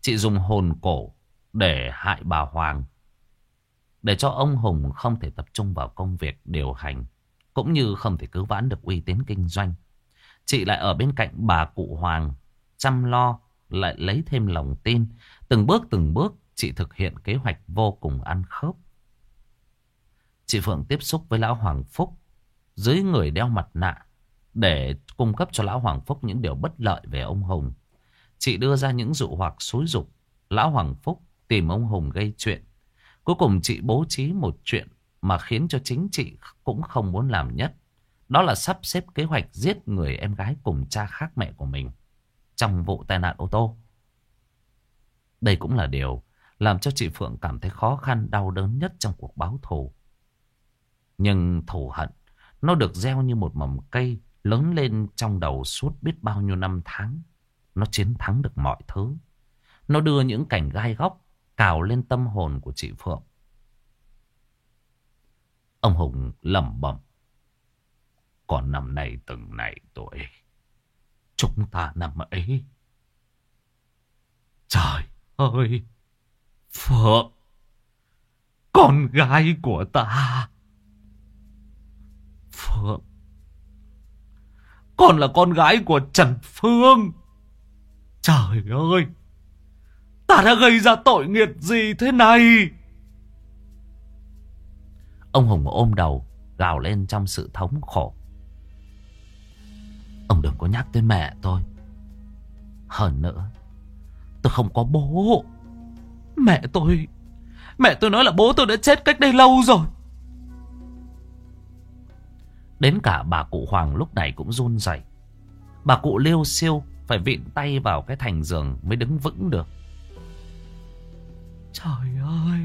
Chị dùng hồn cổ để hại bà Hoàng, để cho ông Hùng không thể tập trung vào công việc điều hành, cũng như không thể cứu vãn được uy tín kinh doanh. Chị lại ở bên cạnh bà cụ Hoàng, chăm lo, lại lấy thêm lòng tin. Từng bước từng bước, chị thực hiện kế hoạch vô cùng ăn khớp. Chị Phượng tiếp xúc với Lão Hoàng Phúc, dưới người đeo mặt nạ, để cung cấp cho Lão Hoàng Phúc những điều bất lợi về ông Hùng. Chị đưa ra những dụ hoặc xúi dục Lão Hoàng Phúc tìm ông Hùng gây chuyện. Cuối cùng chị bố trí một chuyện mà khiến cho chính chị cũng không muốn làm nhất. Đó là sắp xếp kế hoạch giết người em gái cùng cha khác mẹ của mình trong vụ tai nạn ô tô. Đây cũng là điều làm cho chị Phượng cảm thấy khó khăn đau đớn nhất trong cuộc báo thù. Nhưng thù hận, nó được gieo như một mầm cây lớn lên trong đầu suốt biết bao nhiêu năm tháng. Nó chiến thắng được mọi thứ. Nó đưa những cảnh gai góc cào lên tâm hồn của chị Phượng. Ông Hùng lẩm bẩm. Còn năm nay từng này tuổi. Chúng ta năm ấy. Trời ơi! Phượng! Con gái của ta! Phượng! Con là con gái của Trần Phương! Trời ơi! Ta đã gây ra tội nghiệp gì thế này? Ông Hùng ôm đầu, gào lên trong sự thống khổ. Ông đừng có nhắc tới mẹ tôi. Hơn nữa, tôi không có bố. Mẹ tôi... Mẹ tôi nói là bố tôi đã chết cách đây lâu rồi. Đến cả bà cụ Hoàng lúc này cũng run rẩy. Bà cụ liêu siêu phải vịn tay vào cái thành giường mới đứng vững được. Trời ơi!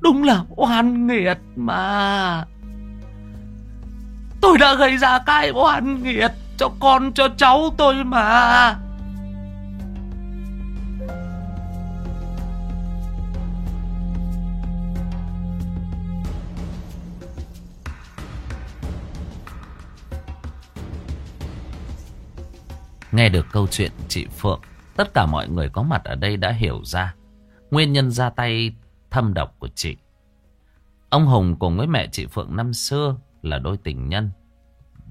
Đúng là oan nghiệt mà! Tôi đã gây ra cái oan nghiệt cho con, cho cháu tôi mà! Nghe được câu chuyện chị Phượng, Tất cả mọi người có mặt ở đây đã hiểu ra Nguyên nhân ra tay thâm độc của chị Ông Hùng cùng với mẹ chị Phượng năm xưa Là đôi tình nhân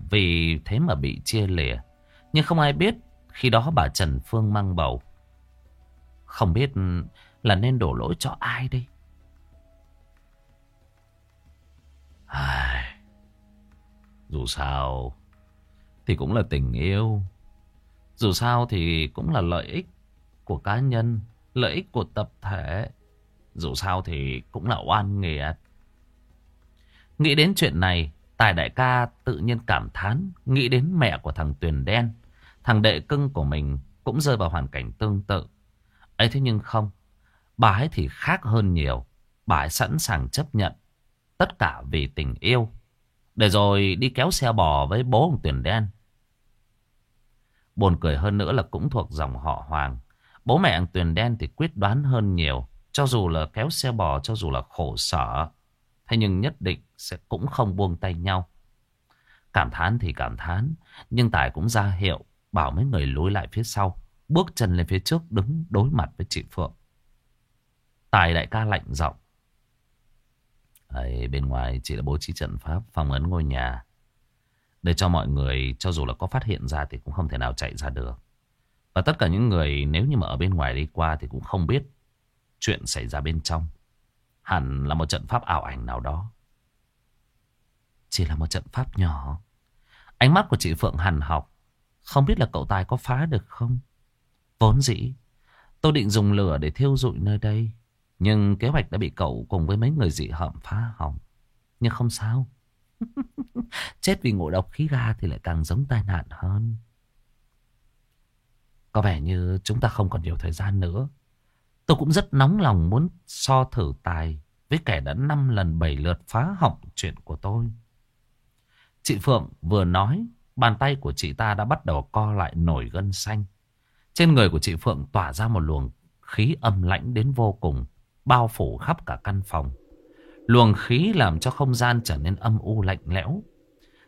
Vì thế mà bị chia lìa, Nhưng không ai biết Khi đó bà Trần Phương mang bầu. Không biết là nên đổ lỗi cho ai đây? Ai... Dù sao thì cũng là tình yêu. Dù sao thì cũng là lợi ích của cá nhân, lợi ích của tập thể. Dù sao thì cũng là oan nghiệt. Nghĩ đến chuyện này, Tài đại ca tự nhiên cảm thán, nghĩ đến mẹ của thằng Tuyền Đen. Thằng đệ cưng của mình cũng rơi vào hoàn cảnh tương tự. ấy thế nhưng không, bà ấy thì khác hơn nhiều. Bà ấy sẵn sàng chấp nhận tất cả vì tình yêu. Để rồi đi kéo xe bò với bố ông Tuyền Đen. Buồn cười hơn nữa là cũng thuộc dòng họ Hoàng. Bố mẹ ông Tuyền Đen thì quyết đoán hơn nhiều. Cho dù là kéo xe bò, cho dù là khổ sở. Thế nhưng nhất định sẽ cũng không buông tay nhau. Cảm thán thì cảm thán. Nhưng Tài cũng ra hiệu bảo mấy người lối lại phía sau. Bước chân lên phía trước đứng đối mặt với chị Phượng. Tài đại ca lạnh giọng. Ấy, bên ngoài chỉ là bố trí trận pháp phòng ấn ngôi nhà. Để cho mọi người cho dù là có phát hiện ra thì cũng không thể nào chạy ra được. Và tất cả những người nếu như mà ở bên ngoài đi qua thì cũng không biết chuyện xảy ra bên trong. Hẳn là một trận pháp ảo ảnh nào đó. Chỉ là một trận pháp nhỏ. Ánh mắt của chị Phượng hằn học. Không biết là cậu Tài có phá được không? Vốn dĩ, tôi định dùng lửa để thiêu rụi nơi đây. Nhưng kế hoạch đã bị cậu cùng với mấy người dị hợm phá hỏng. Nhưng không sao. Chết vì ngộ độc khí ga thì lại càng giống tai nạn hơn. Có vẻ như chúng ta không còn nhiều thời gian nữa. Tôi cũng rất nóng lòng muốn so thử tài với kẻ đã năm lần bảy lượt phá hỏng chuyện của tôi. Chị Phượng vừa nói, bàn tay của chị ta đã bắt đầu co lại nổi gân xanh. Trên người của chị Phượng tỏa ra một luồng khí âm lãnh đến vô cùng, bao phủ khắp cả căn phòng. Luồng khí làm cho không gian trở nên âm u lạnh lẽo.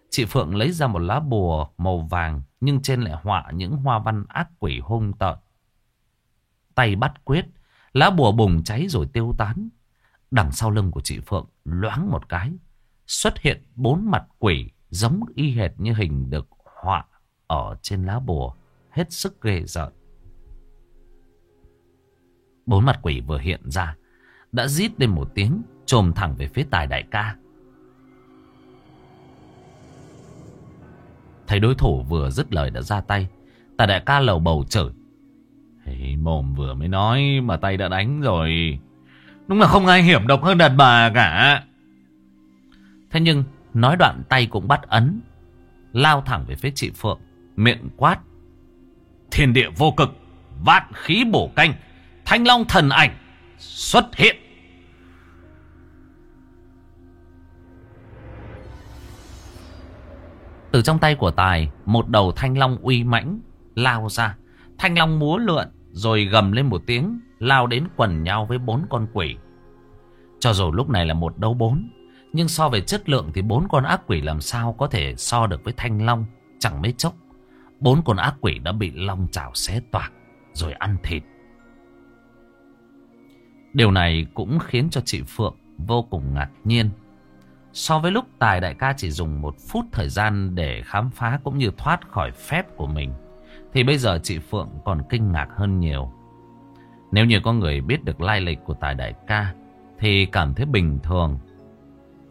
Chị Phượng lấy ra một lá bùa màu vàng nhưng trên lại họa những hoa văn ác quỷ hung tợn. Tay bắt quyết, lá bùa bùng cháy rồi tiêu tán. Đằng sau lưng của chị Phượng loáng một cái, xuất hiện bốn mặt quỷ giống y hệt như hình được họa ở trên lá bùa, hết sức ghê rợn. Bốn mặt quỷ vừa hiện ra, đã rít lên một tiếng, trồm thẳng về phía tài đại ca. Thấy đối thủ vừa dứt lời đã ra tay, tài đại ca lầu bầu chửi. Hey, mồm vừa mới nói mà tay đã đánh rồi. Đúng là không ai hiểm độc hơn đàn bà cả. Thế nhưng Nói đoạn tay cũng bắt ấn Lao thẳng về phía chị Phượng Miệng quát Thiên địa vô cực Vạn khí bổ canh Thanh long thần ảnh Xuất hiện Từ trong tay của Tài, Một đầu thanh long uy mãnh Lao ra Thanh long múa lượn, Rồi gầm lên một tiếng, Lao đến quần nhau với bốn con quỷ Cho dù lúc này là một đấu bốn, nhưng so về chất lượng thì bốn con ác quỷ làm sao có thể so được với thanh long. Chẳng mấy chốc. Bốn con ác quỷ đã bị long chảo xé toạc, rồi ăn thịt. Điều này cũng khiến cho chị Phượng vô cùng ngạc nhiên. So với lúc Tài Đại ca chỉ dùng một phút thời gian để khám phá cũng như thoát khỏi phép của mình. Thì bây giờ chị Phượng còn kinh ngạc hơn nhiều. Nếu như có người biết được lai lịch của Tài Đại ca thì cảm thấy bình thường.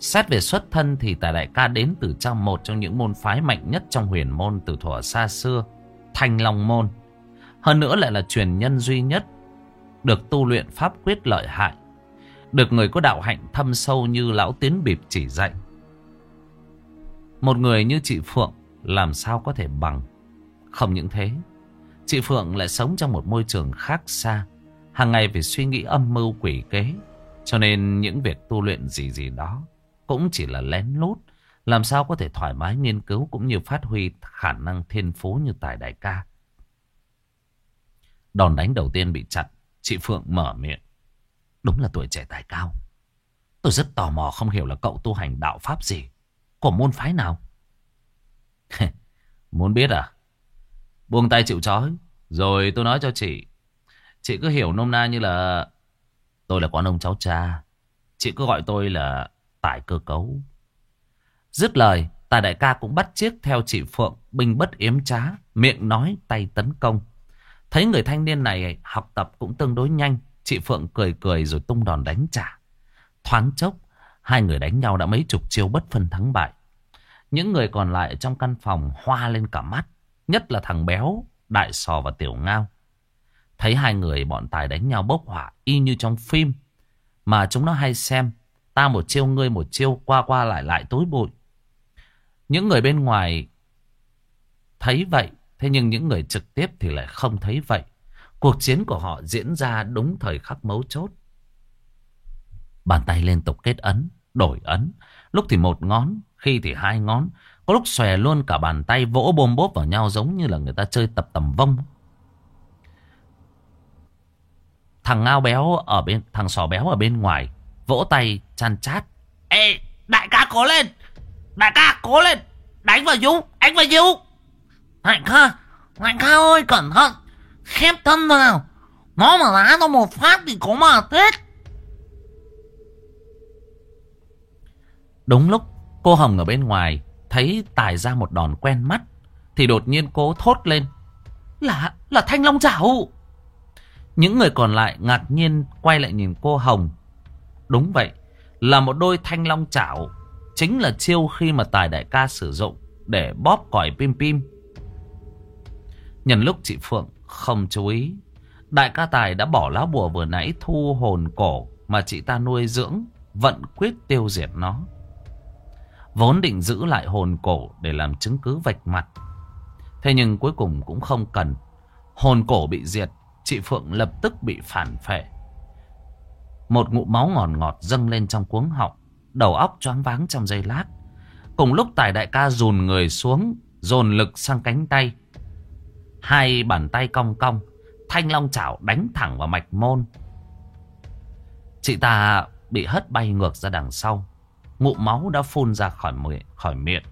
Xét về xuất thân thì Tài Đại ca đến từ trong một trong những môn phái mạnh nhất trong huyền môn từ thuở xa xưa, Thanh Long Môn. Hơn nữa lại là truyền nhân duy nhất, được tu luyện pháp quyết lợi hại, được người có đạo hạnh thâm sâu như lão tiến bịp chỉ dạy. Một người như chị Phượng làm sao có thể bằng. Không những thế, chị Phượng lại sống trong một môi trường khác xa, hàng ngày phải suy nghĩ âm mưu quỷ kế, cho nên những việc tu luyện gì gì đó cũng chỉ là lén lút. Làm sao có thể thoải mái nghiên cứu cũng như phát huy khả năng thiên phú như tài đại ca. Đòn đánh đầu tiên bị chặn, chị Phượng mở miệng. Đúng là tuổi trẻ tài cao. Tôi rất tò mò không hiểu là cậu tu hành đạo pháp gì, của môn phái nào. Muốn biết à? Buông tay chịu trói, rồi tôi nói cho chị. Chị cứ hiểu nôm na như là tôi là con ông cháu cha. Chị cứ gọi tôi là tài cơ cấu. Dứt lời, Tài đại ca cũng bắt chiếc theo chị Phượng, binh bất yếm trá, miệng nói tay tấn công. Thấy người thanh niên này học tập cũng tương đối nhanh, chị Phượng cười cười rồi tung đòn đánh trả. Thoáng chốc, hai người đánh nhau đã mấy chục chiêu bất phân thắng bại. Những người còn lại trong căn phòng hoa lên cả mắt, nhất là thằng béo, đại sò và tiểu ngao. Thấy hai người bọn tài đánh nhau bốc hỏa y như trong phim mà chúng nó hay xem. Ta một chiêu ngươi một chiêu qua qua lại lại tối bụi. Những người bên ngoài thấy vậy, thế nhưng những người trực tiếp thì lại không thấy vậy. Cuộc chiến của họ diễn ra đúng thời khắc mấu chốt. Bàn tay liên tục kết ấn, đổi ấn. Lúc thì một ngón, khi thì hai ngón. Có lúc xòe luôn cả bàn tay vỗ bôm bốp vào nhau giống như là người ta chơi tập tầm vông. Thằng ngao béo ở bên, thằng sò béo ở bên ngoài, vỗ tay chăn chát. Ê, đại ca cố lên! Đại ca cố lên! Đánh vào Dũng, đánh vào Dũng! Hạnh ca, Hạnh ca ơi cẩn thận! Khép thân vào! Nó mà đá nó một phát thì có mà tết! Đúng lúc cô Hồng ở bên ngoài thấy tài ra một đòn quen mắt thì đột nhiên cô thốt lên. Là, là thanh long chảo! Những người còn lại ngạc nhiên quay lại nhìn cô Hồng. Đúng vậy, là một đôi thanh long chảo. Chính là chiêu khi mà Tài Đại ca sử dụng để bóp còi pim pim. Nhân lúc chị Phượng không chú ý, Đại ca Tài đã bỏ lá bùa vừa nãy thu hồn cổ mà chị ta nuôi dưỡng, vận quyết tiêu diệt nó. Vốn định giữ lại hồn cổ để làm chứng cứ vạch mặt. Thế nhưng cuối cùng cũng không cần. Hồn cổ bị diệt Chị Phượng lập tức bị phản phệ. Một ngụm máu ngọt ngọt dâng lên trong cuống họng. Đầu óc choáng váng trong giây lát. Cùng lúc tài đại ca dùn người xuống. Dồn lực sang cánh tay. Hai bàn tay cong cong. Thanh long chảo đánh thẳng vào mạch môn. Chị ta bị hất bay ngược ra đằng sau. Ngụm máu đã phun ra khỏi miệng. Khỏi miệng.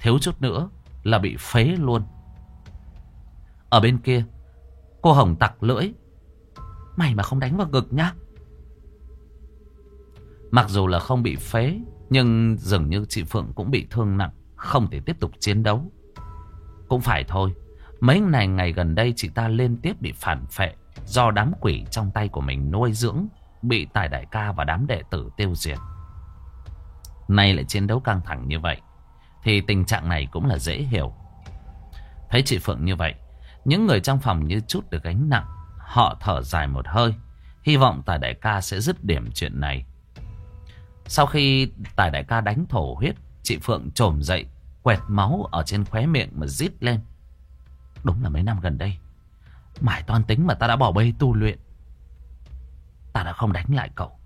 Thiếu chút nữa là bị phế luôn. Ở bên kia Cô Hồng tặc lưỡi. Mày mà không đánh vào ngực nhá. Mặc dù là không bị phế, nhưng dường như chị Phượng cũng bị thương nặng, không thể tiếp tục chiến đấu. Cũng phải thôi, mấy ngày ngày gần đây chị ta liên tiếp bị phản phệ do đám quỷ trong tay của mình nuôi dưỡng, bị tài đại ca và đám đệ tử tiêu diệt. Nay lại chiến đấu căng thẳng như vậy, thì tình trạng này cũng là dễ hiểu. Thấy chị Phượng như vậy, những người trong phòng như chút được gánh nặng. Họ thở dài một hơi. Hy vọng Tài Đại ca sẽ dứt điểm chuyện này. Sau khi Tài Đại ca đánh thổ huyết, chị Phượng trồm dậy, quẹt máu ở trên khóe miệng mà rít lên. Đúng là mấy năm gần đây, mãi toan tính mà ta đã bỏ bê tu luyện. Ta đã không đánh lại cậu.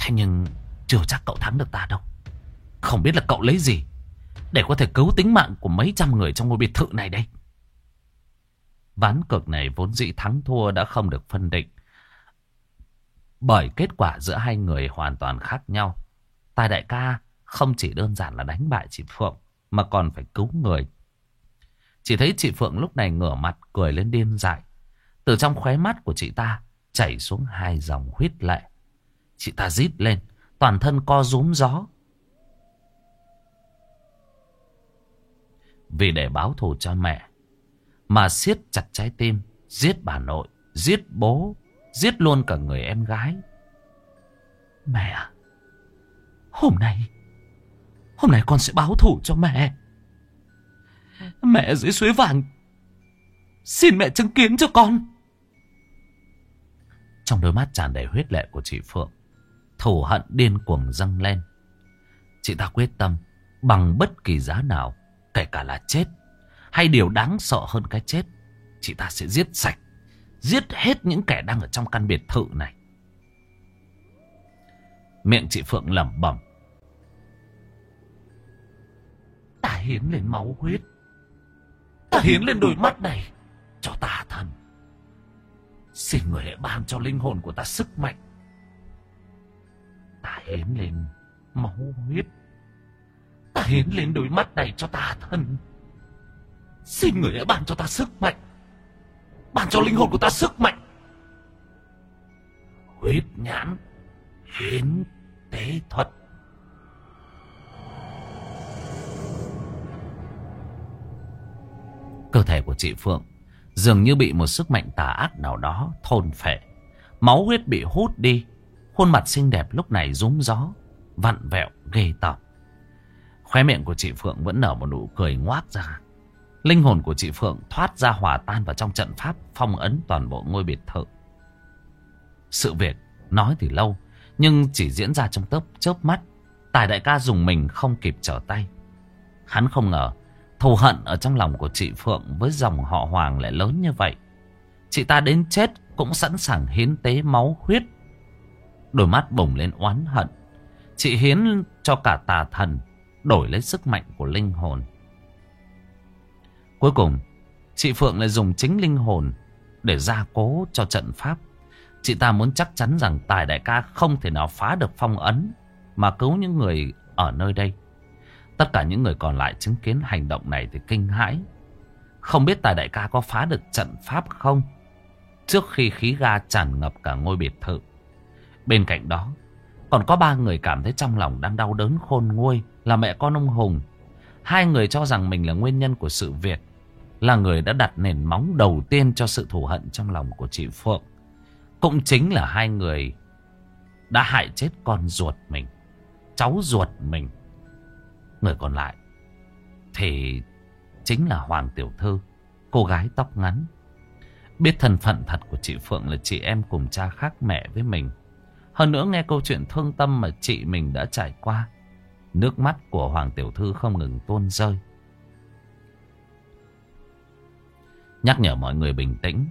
Thế nhưng chưa chắc cậu thắng được ta đâu. Không biết là cậu lấy gì để có thể cứu tính mạng của mấy trăm người trong ngôi biệt thự này đây. Ván cực này vốn dĩ thắng thua đã không được phân định. Bởi kết quả giữa hai người hoàn toàn khác nhau. Tài đại ca không chỉ đơn giản là đánh bại chị Phượng, mà còn phải cứu người. Chỉ thấy chị Phượng lúc này ngửa mặt cười lên điên dại. Từ trong khóe mắt của chị ta chảy xuống hai dòng huyết lệ. Chị ta rít lên, toàn thân co rúm gió. Vì để báo thù cho mẹ, mà siết chặt trái tim, giết bà nội, giết bố, giết luôn cả người em gái. Mẹ à, hôm nay, hôm nay con sẽ báo thù cho mẹ. Mẹ mẹ dưới suối vàng, xin mẹ chứng kiến cho con. Trong đôi mắt tràn đầy huyết lệ của chị Phượng, thù hận điên cuồng dâng lên. Chị ta quyết tâm, bằng bất kỳ giá nào, kể cả là chết, hay điều đáng sợ hơn cái chết Chị ta sẽ giết sạch Giết hết những kẻ đang ở trong căn biệt thự này Miệng chị Phượng lẩm bẩm Ta hiến lên máu huyết Ta hiến lên đôi mắt này Cho ta thần. Xin người hãy ban cho linh hồn của ta sức mạnh. Ta hiến lên máu huyết. Ta hiến lên đôi mắt này cho ta thần. Xin người hãy ban cho ta sức mạnh. Ban cho linh hồn của ta sức mạnh. Huyết nhãn Hiến tế thuật. Cơ thể của chị Phượng dường như bị một sức mạnh tà ác nào đó thôn phệ. Máu huyết bị hút đi. Khuôn mặt xinh đẹp lúc này rúm gió, vặn vẹo, ghê tởm. Khóe miệng của chị Phượng vẫn nở một nụ cười ngoác ra. Linh hồn của chị Phượng thoát ra hòa tan vào trong trận pháp phong ấn toàn bộ ngôi biệt thự. Sự việc nói thì lâu, nhưng chỉ diễn ra trong tớp chớp mắt. Tài đại ca dùng mình không kịp trở tay. Hắn không ngờ thù hận ở trong lòng của chị Phượng với dòng họ Hoàng lại lớn như vậy. Chị ta đến chết cũng sẵn sàng hiến tế máu huyết. Đôi mắt bùng lên oán hận. Chị hiến cho cả tà thần đổi lấy sức mạnh của linh hồn. Cuối cùng, chị Phượng lại dùng chính linh hồn để gia cố cho trận pháp. Chị ta muốn chắc chắn rằng Tài Đại ca không thể nào phá được phong ấn mà cứu những người ở nơi đây. Tất cả những người còn lại chứng kiến hành động này thì kinh hãi. Không biết Tài Đại ca có phá được trận pháp không? Trước khi khí ga tràn ngập cả ngôi biệt thự. Bên cạnh đó, còn có ba người cảm thấy trong lòng đang đau đớn khôn nguôi là mẹ con ông Hùng. Hai người cho rằng mình là nguyên nhân của sự việc. Là người đã đặt nền móng đầu tiên cho sự thù hận trong lòng của chị Phượng. Cũng chính là hai người đã hại chết con ruột mình. Cháu ruột mình. Người còn lại thì chính là Hoàng Tiểu Thư. Cô gái tóc ngắn. Biết thân phận thật của chị Phượng là chị em cùng cha khác mẹ với mình. Hơn nữa nghe câu chuyện thương tâm mà chị mình đã trải qua. Nước mắt của Hoàng Tiểu Thư không ngừng tuôn rơi. Nhắc nhở mọi người bình tĩnh.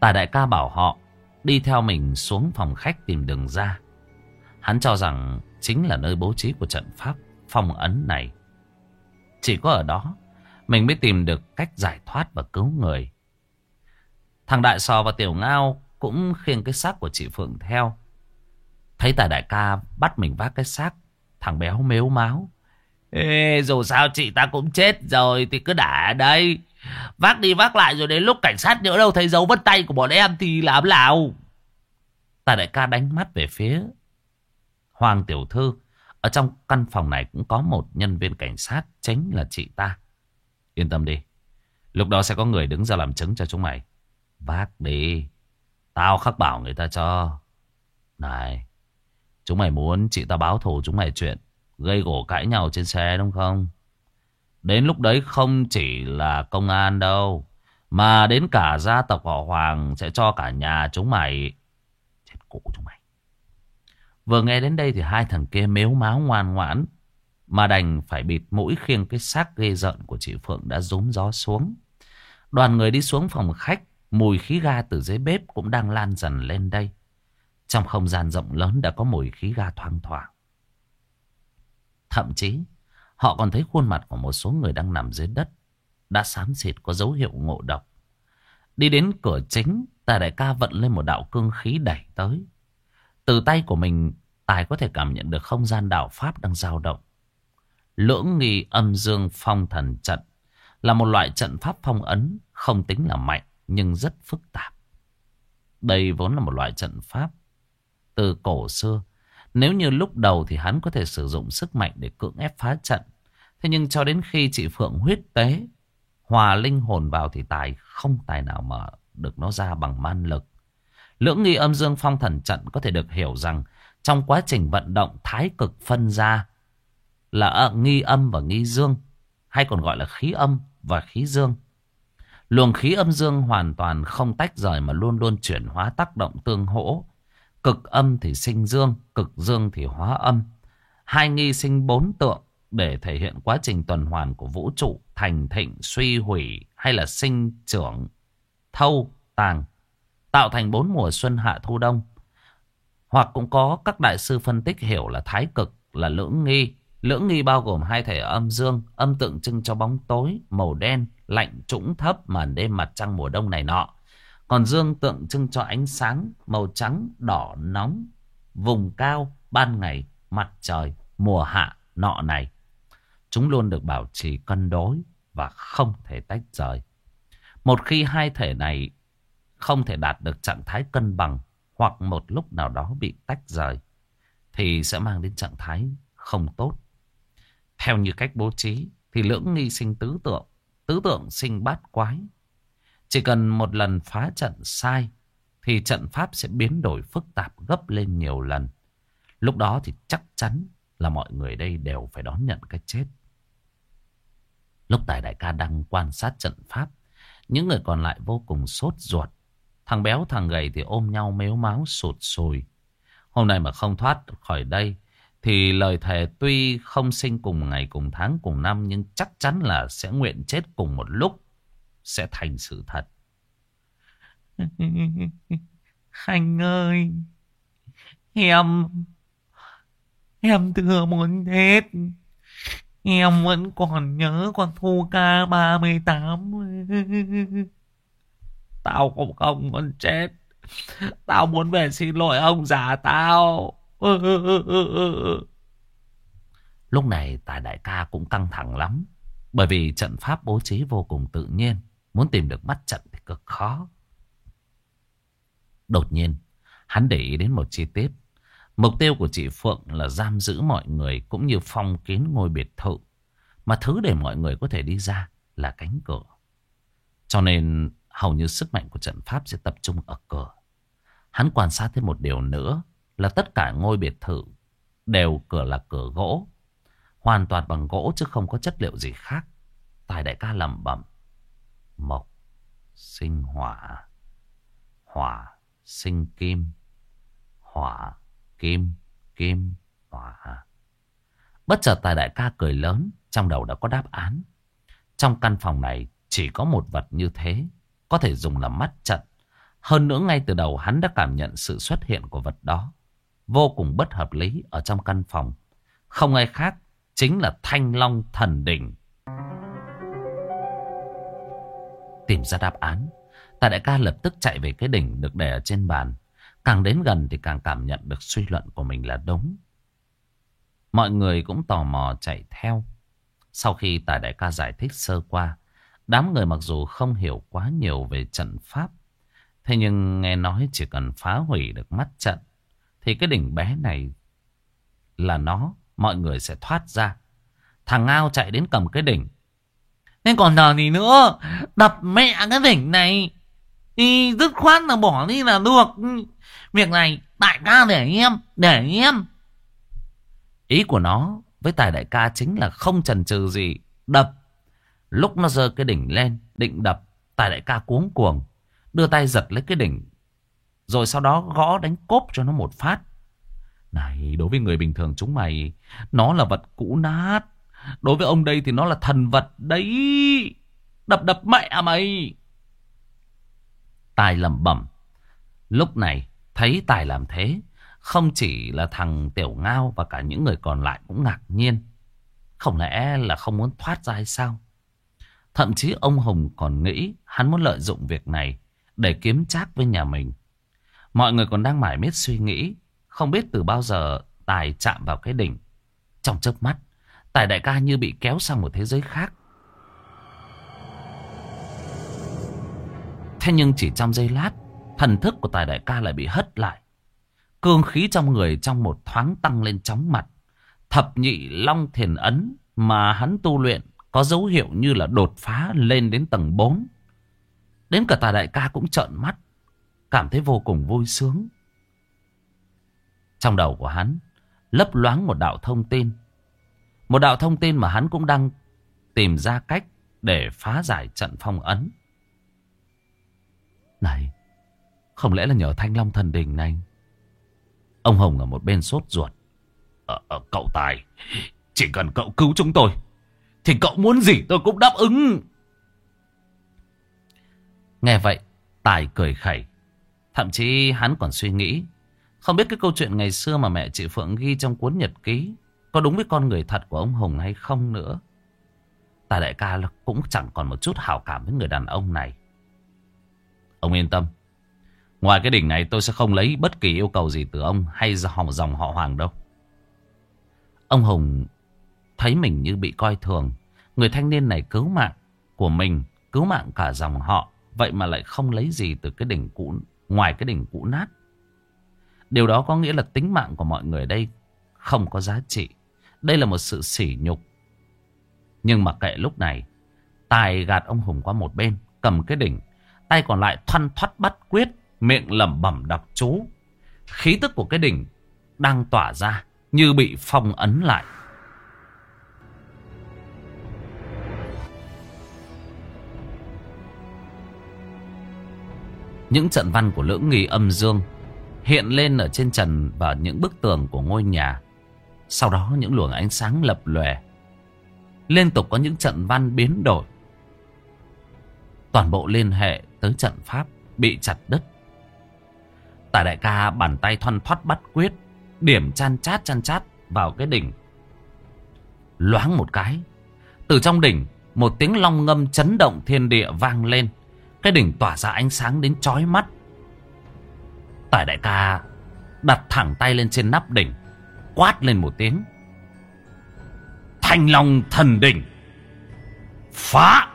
Tài đại ca bảo họ đi theo mình xuống phòng khách tìm đường ra. Hắn cho rằng chính là nơi bố trí của trận pháp phong ấn này. Chỉ có ở đó mình mới tìm được cách giải thoát và cứu người. Thằng Đại Sò và Tiểu Ngao cũng khiêng cái xác của chị Phượng theo. Thấy tài đại ca bắt mình vác cái xác, thằng béo mếu máu. Ê, dù sao chị ta cũng chết rồi thì cứ đã ở đây. Vác đi vác lại rồi đến lúc cảnh sát nhỡ đâu thấy dấu vân tay của bọn em thì làm nào. Tài đại ca đánh mắt về phía Hoàng Tiểu Thư. Ở trong căn phòng này cũng có một nhân viên cảnh sát, chính là chị ta. Yên tâm đi. Lúc đó sẽ có người đứng ra làm chứng cho chúng mày. Vác đi. Tao khắc bảo người ta cho. Này. Chúng mày muốn chị ta báo thù chúng mày chuyện gây gổ cãi nhau trên xe đúng không? Đến lúc đấy không chỉ là công an đâu. Mà đến cả gia tộc họ Hoàng sẽ cho cả nhà chúng mày. Chết cụ chúng mày. Vừa nghe đến đây thì hai thằng kia mếu máu ngoan ngoãn. Mà đành phải bịt mũi khiêng cái xác ghê giận của chị Phượng đã rúm gió xuống. Đoàn người đi xuống phòng khách. Mùi khí ga từ dưới bếp cũng đang lan dần lên đây. Trong không gian rộng lớn đã có mùi khí ga thoang thoảng. Thậm chí, họ còn thấy khuôn mặt của một số người đang nằm dưới đất. Đã xám xịt có dấu hiệu ngộ độc. Đi đến cửa chính, Tài đại ca vận lên một đạo cương khí đẩy tới. Từ tay của mình, Tài có thể cảm nhận được không gian đạo Pháp đang dao động. Lưỡng nghi âm dương phong thần trận là một loại trận pháp phong ấn không tính là mạnh nhưng rất phức tạp. Đây vốn là một loại trận pháp từ cổ xưa. Nếu như lúc đầu thì hắn có thể sử dụng sức mạnh để cưỡng ép phá trận. Thế nhưng cho đến khi chị Phượng huyết tế, hòa linh hồn vào thì tài không tài nào mở được nó ra bằng man lực. Lưỡng nghi âm dương phong thần trận có thể được hiểu rằng trong quá trình vận động thái cực phân ra là nghi âm và nghi dương, hay còn gọi là khí âm và khí dương. Luồng khí âm dương hoàn toàn không tách rời mà luôn luôn chuyển hóa tác động tương hỗ. Cực âm thì sinh dương, cực dương thì hóa âm. Hai nghi sinh bốn tượng để thể hiện quá trình tuần hoàn của vũ trụ thành thịnh, suy hủy hay là sinh trưởng, thâu, tàng. Tạo thành bốn mùa xuân hạ thu đông. Hoặc cũng có các đại sư phân tích hiểu là thái cực, là lưỡng nghi. Lưỡng nghi bao gồm hai thể âm dương, âm tượng trưng cho bóng tối, màu đen, lạnh trũng thấp màn đêm mặt trăng mùa đông này nọ. Còn dương tượng trưng cho ánh sáng màu trắng, đỏ, nóng, vùng cao, ban ngày, mặt trời, mùa hạ, nọ này. Chúng luôn được bảo trì cân đối và không thể tách rời. Một khi hai thể này không thể đạt được trạng thái cân bằng hoặc một lúc nào đó bị tách rời thì sẽ mang đến trạng thái không tốt. Theo như cách bố trí thì lưỡng nghi sinh tứ tượng tứ tượng sinh bát quái. Chỉ cần một lần phá trận sai thì trận pháp sẽ biến đổi phức tạp gấp lên nhiều lần. Lúc đó thì chắc chắn là mọi người đây đều phải đón nhận cái chết. Lúc Tài Đại ca đang quan sát trận pháp, những người còn lại vô cùng sốt ruột. Thằng béo thằng gầy thì ôm nhau mếu máu sụt sùi. Hôm nay mà không thoát khỏi đây thì lời thề tuy không sinh cùng ngày cùng tháng cùng năm nhưng chắc chắn là sẽ nguyện chết cùng một lúc sẽ thành sự thật. Khanh ơi, em, em thừa muốn chết. Em vẫn còn nhớ con thu ca 38. Tao không không muốn chết. Tao muốn về xin lỗi ông già tao. Lúc này tài đại ca cũng căng thẳng lắm. Bởi vì trận pháp bố trí vô cùng tự nhiên. Muốn tìm được mắt trận thì cực khó. Đột nhiên, hắn để ý đến một chi tiết. Mục tiêu của chị Phượng là giam giữ mọi người cũng như phong kín ngôi biệt thự. Mà thứ để mọi người có thể đi ra là cánh cửa. Cho nên hầu như sức mạnh của trận pháp sẽ tập trung ở cửa. Hắn quan sát thêm một điều nữa là tất cả ngôi biệt thự đều cửa là cửa gỗ. Hoàn toàn bằng gỗ chứ không có chất liệu gì khác. Tài đại ca lẩm bẩm. Mộc, sinh hỏa, hỏa, sinh kim, hỏa, kim, kim, hỏa. Bất chợt tài đại ca cười lớn, trong đầu đã có đáp án. Trong căn phòng này chỉ có một vật như thế, có thể dùng làm mắt trận. Hơn nữa ngay từ đầu hắn đã cảm nhận sự xuất hiện của vật đó. Vô cùng bất hợp lý ở trong căn phòng. Không ai khác, chính là Thanh Long Thần Đỉnh. Tìm ra đáp án, Tài đại ca lập tức chạy về cái đỉnh được để ở trên bàn. Càng đến gần thì càng cảm nhận được suy luận của mình là đúng. Mọi người cũng tò mò chạy theo. Sau khi tài đại ca giải thích sơ qua, đám người mặc dù không hiểu quá nhiều về trận pháp, thế nhưng nghe nói chỉ cần phá hủy được mắt trận, thì cái đỉnh bé này là nó, mọi người sẽ thoát ra. Thằng Ngao chạy đến cầm cái đỉnh. Nên còn chờ gì nữa, đập mẹ cái đỉnh này. Thì dứt khoát là bỏ đi là được. Việc này đại ca để em, để em. Ý của nó với tài đại ca chính là không chần chừ gì, đập. Lúc nó giơ cái đỉnh lên, định đập, tài đại ca cuống cuồng, đưa tay giật lấy cái đỉnh. Rồi sau đó gõ đánh cốp cho nó một phát. Này, đối với người bình thường chúng mày, nó là vật cũ nát. Đối với ông đây thì nó là thần vật đấy. Đập đập mẹ à mày. Tài lẩm bẩm. Lúc này thấy Tài làm thế, không chỉ là thằng Tiểu Ngao và cả những người còn lại cũng ngạc nhiên. Không lẽ là không muốn thoát ra hay sao? Thậm chí ông Hùng còn nghĩ hắn muốn lợi dụng việc này để kiếm trác với nhà mình. Mọi người còn đang mải miết suy nghĩ, không biết từ bao giờ Tài chạm vào cái đỉnh. Trong chớp mắt, Tài đại ca như bị kéo sang một thế giới khác. Thế nhưng chỉ trong giây lát, thần thức của tài đại ca lại bị hất lại. Cương khí trong người trong một thoáng tăng lên chóng mặt. Thập nhị long thiền ấn mà hắn tu luyện có dấu hiệu như là đột phá lên đến tầng 4. Đến cả tài đại ca cũng trợn mắt, cảm thấy vô cùng vui sướng. Trong đầu của hắn, lấp loáng một đạo thông tin. Một đạo thông tin mà hắn cũng đang tìm ra cách để phá giải trận phong ấn. Này, không lẽ là nhờ Thanh Long thần đình này? Ông Hồng ở một bên sốt ruột. Ờ, ờ, cậu Tài, chỉ cần cậu cứu chúng tôi, thì cậu muốn gì tôi cũng đáp ứng. Nghe vậy, Tài cười khẩy. Thậm chí hắn còn suy nghĩ. Không biết cái câu chuyện ngày xưa mà mẹ chị Phượng ghi trong cuốn nhật ký có đúng với con người thật của ông Hồng hay không nữa. Tài đại ca cũng chẳng còn một chút hào cảm với người đàn ông này. Ông yên tâm. Ngoài cái đỉnh này tôi sẽ không lấy bất kỳ yêu cầu gì từ ông hay dòng, dòng họ Hoàng đâu. Ông Hùng thấy mình như bị coi thường. Người thanh niên này cứu mạng của mình, cứu mạng cả dòng họ. Vậy mà lại không lấy gì từ cái đỉnh cũ, ngoài cái đỉnh cũ nát. Điều đó có nghĩa là tính mạng của mọi người đây không có giá trị. Đây là một sự sỉ nhục. Nhưng mà kệ lúc này, Tài gạt ông Hùng qua một bên, cầm cái đỉnh. Tay còn lại thoăn thoắt bắt quyết, miệng lẩm bẩm đọc chú. Khí tức của cái đỉnh đang tỏa ra như bị phong ấn lại. Những trận văn của lưỡng nghi âm dương hiện lên ở trên trần và những bức tường của ngôi nhà. Sau đó những luồng ánh sáng lập lòe. Liên tục có những trận văn biến đổi. Toàn bộ liên hệ tới trận pháp bị chặt đứt. Tài đại ca bàn tay thoăn thoát bắt quyết, điểm chan chát chan chát vào cái đỉnh. Loáng một cái, từ trong đỉnh, một tiếng long ngâm chấn động thiên địa vang lên. Cái đỉnh tỏa ra ánh sáng đến chói mắt. Tài đại ca đặt thẳng tay lên trên nắp đỉnh, quát lên một tiếng. Thanh long thần đỉnh, phá!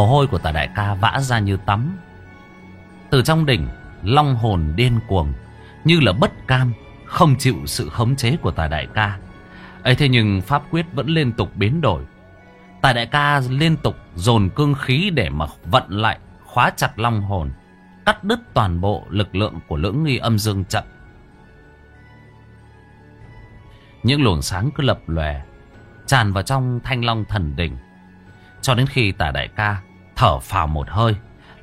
Mồ hôi của tà đại ca vã ra như tắm. Từ trong đỉnh, Long hồn điên cuồng, Như là bất cam Không chịu sự khống chế của tà đại ca. Ấy thế nhưng pháp quyết vẫn liên tục biến đổi. Tà đại ca liên tục dồn cương khí để mà vận lại, Khóa chặt long hồn, Cắt đứt toàn bộ lực lượng của lưỡng nghi âm dương trận. Những luồng sáng cứ lập lòe, Tràn vào trong thanh long thần đỉnh. Cho đến khi tà đại ca thở phào một hơi,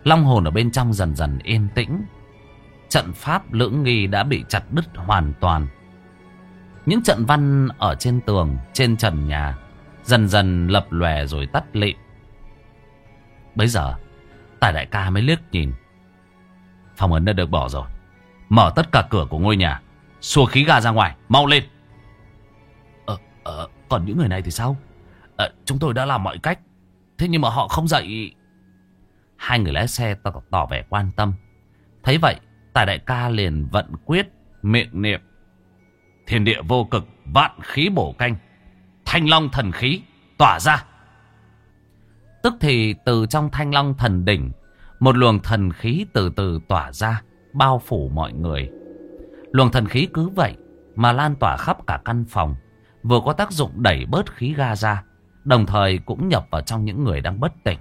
long hồn ở bên trong dần dần yên tĩnh. Trận pháp lưỡng nghi đã bị chặt đứt hoàn toàn. Những trận văn ở trên tường, trên trần nhà, dần dần lập lòe rồi tắt lịm. Bây giờ, tài đại ca mới liếc nhìn. Phòng ấn đã được bỏ rồi. Mở tất cả cửa của ngôi nhà, xua khí ga ra ngoài, mau lên. Ờ, ờ, còn những người này thì sao? Ờ, chúng tôi đã làm mọi cách Thế nhưng mà họ không dậy Hai người lái xe tỏ, tỏ vẻ quan tâm. Thấy vậy Tài đại ca liền vận quyết Miệng niệm Thiên địa vô cực Vạn khí bổ canh Thanh long thần khí Tỏa ra. Tức thì từ trong thanh long thần đỉnh Một luồng thần khí từ từ tỏa ra Bao phủ mọi người. Luồng thần khí cứ vậy Mà lan tỏa khắp cả căn phòng Vừa có tác dụng đẩy bớt khí ga ra Đồng thời cũng nhập vào trong những người đang bất tỉnh.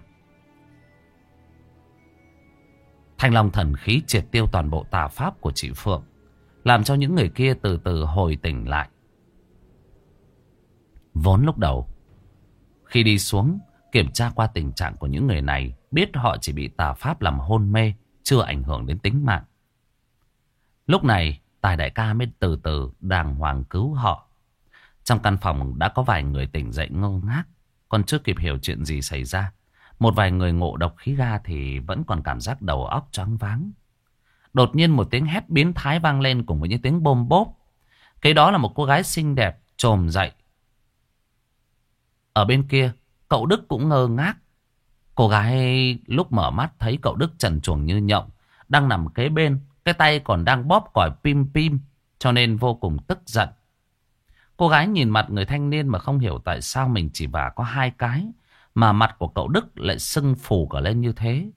Thanh Long thần khí triệt tiêu toàn bộ tà pháp của chị Phượng. Làm cho những người kia từ từ hồi tỉnh lại. Vốn lúc đầu, khi đi xuống kiểm tra qua tình trạng của những người này, biết họ chỉ bị tà pháp làm hôn mê, chưa ảnh hưởng đến tính mạng. Lúc này, Tài Đại ca mới từ từ đàng hoàng cứu họ. Trong căn phòng đã có vài người tỉnh dậy ngơ ngác. Còn chưa kịp hiểu chuyện gì xảy ra. Một vài người ngộ độc khí ga thì vẫn còn cảm giác đầu óc choáng váng. Đột nhiên một tiếng hét biến thái vang lên cùng với những tiếng bôm bốp. Cái đó là một cô gái xinh đẹp trồm dậy. Ở bên kia, cậu Đức cũng ngơ ngác. Cô gái lúc mở mắt thấy cậu Đức trần chuồng như nhộng. Đang nằm kế bên, cái tay còn đang bóp còi pim pim. Cho nên vô cùng tức giận. Cô gái nhìn mặt người thanh niên mà không hiểu tại sao mình chỉ vả có hai cái. Mà mặt của cậu Đức lại sưng phù cả lên như thế.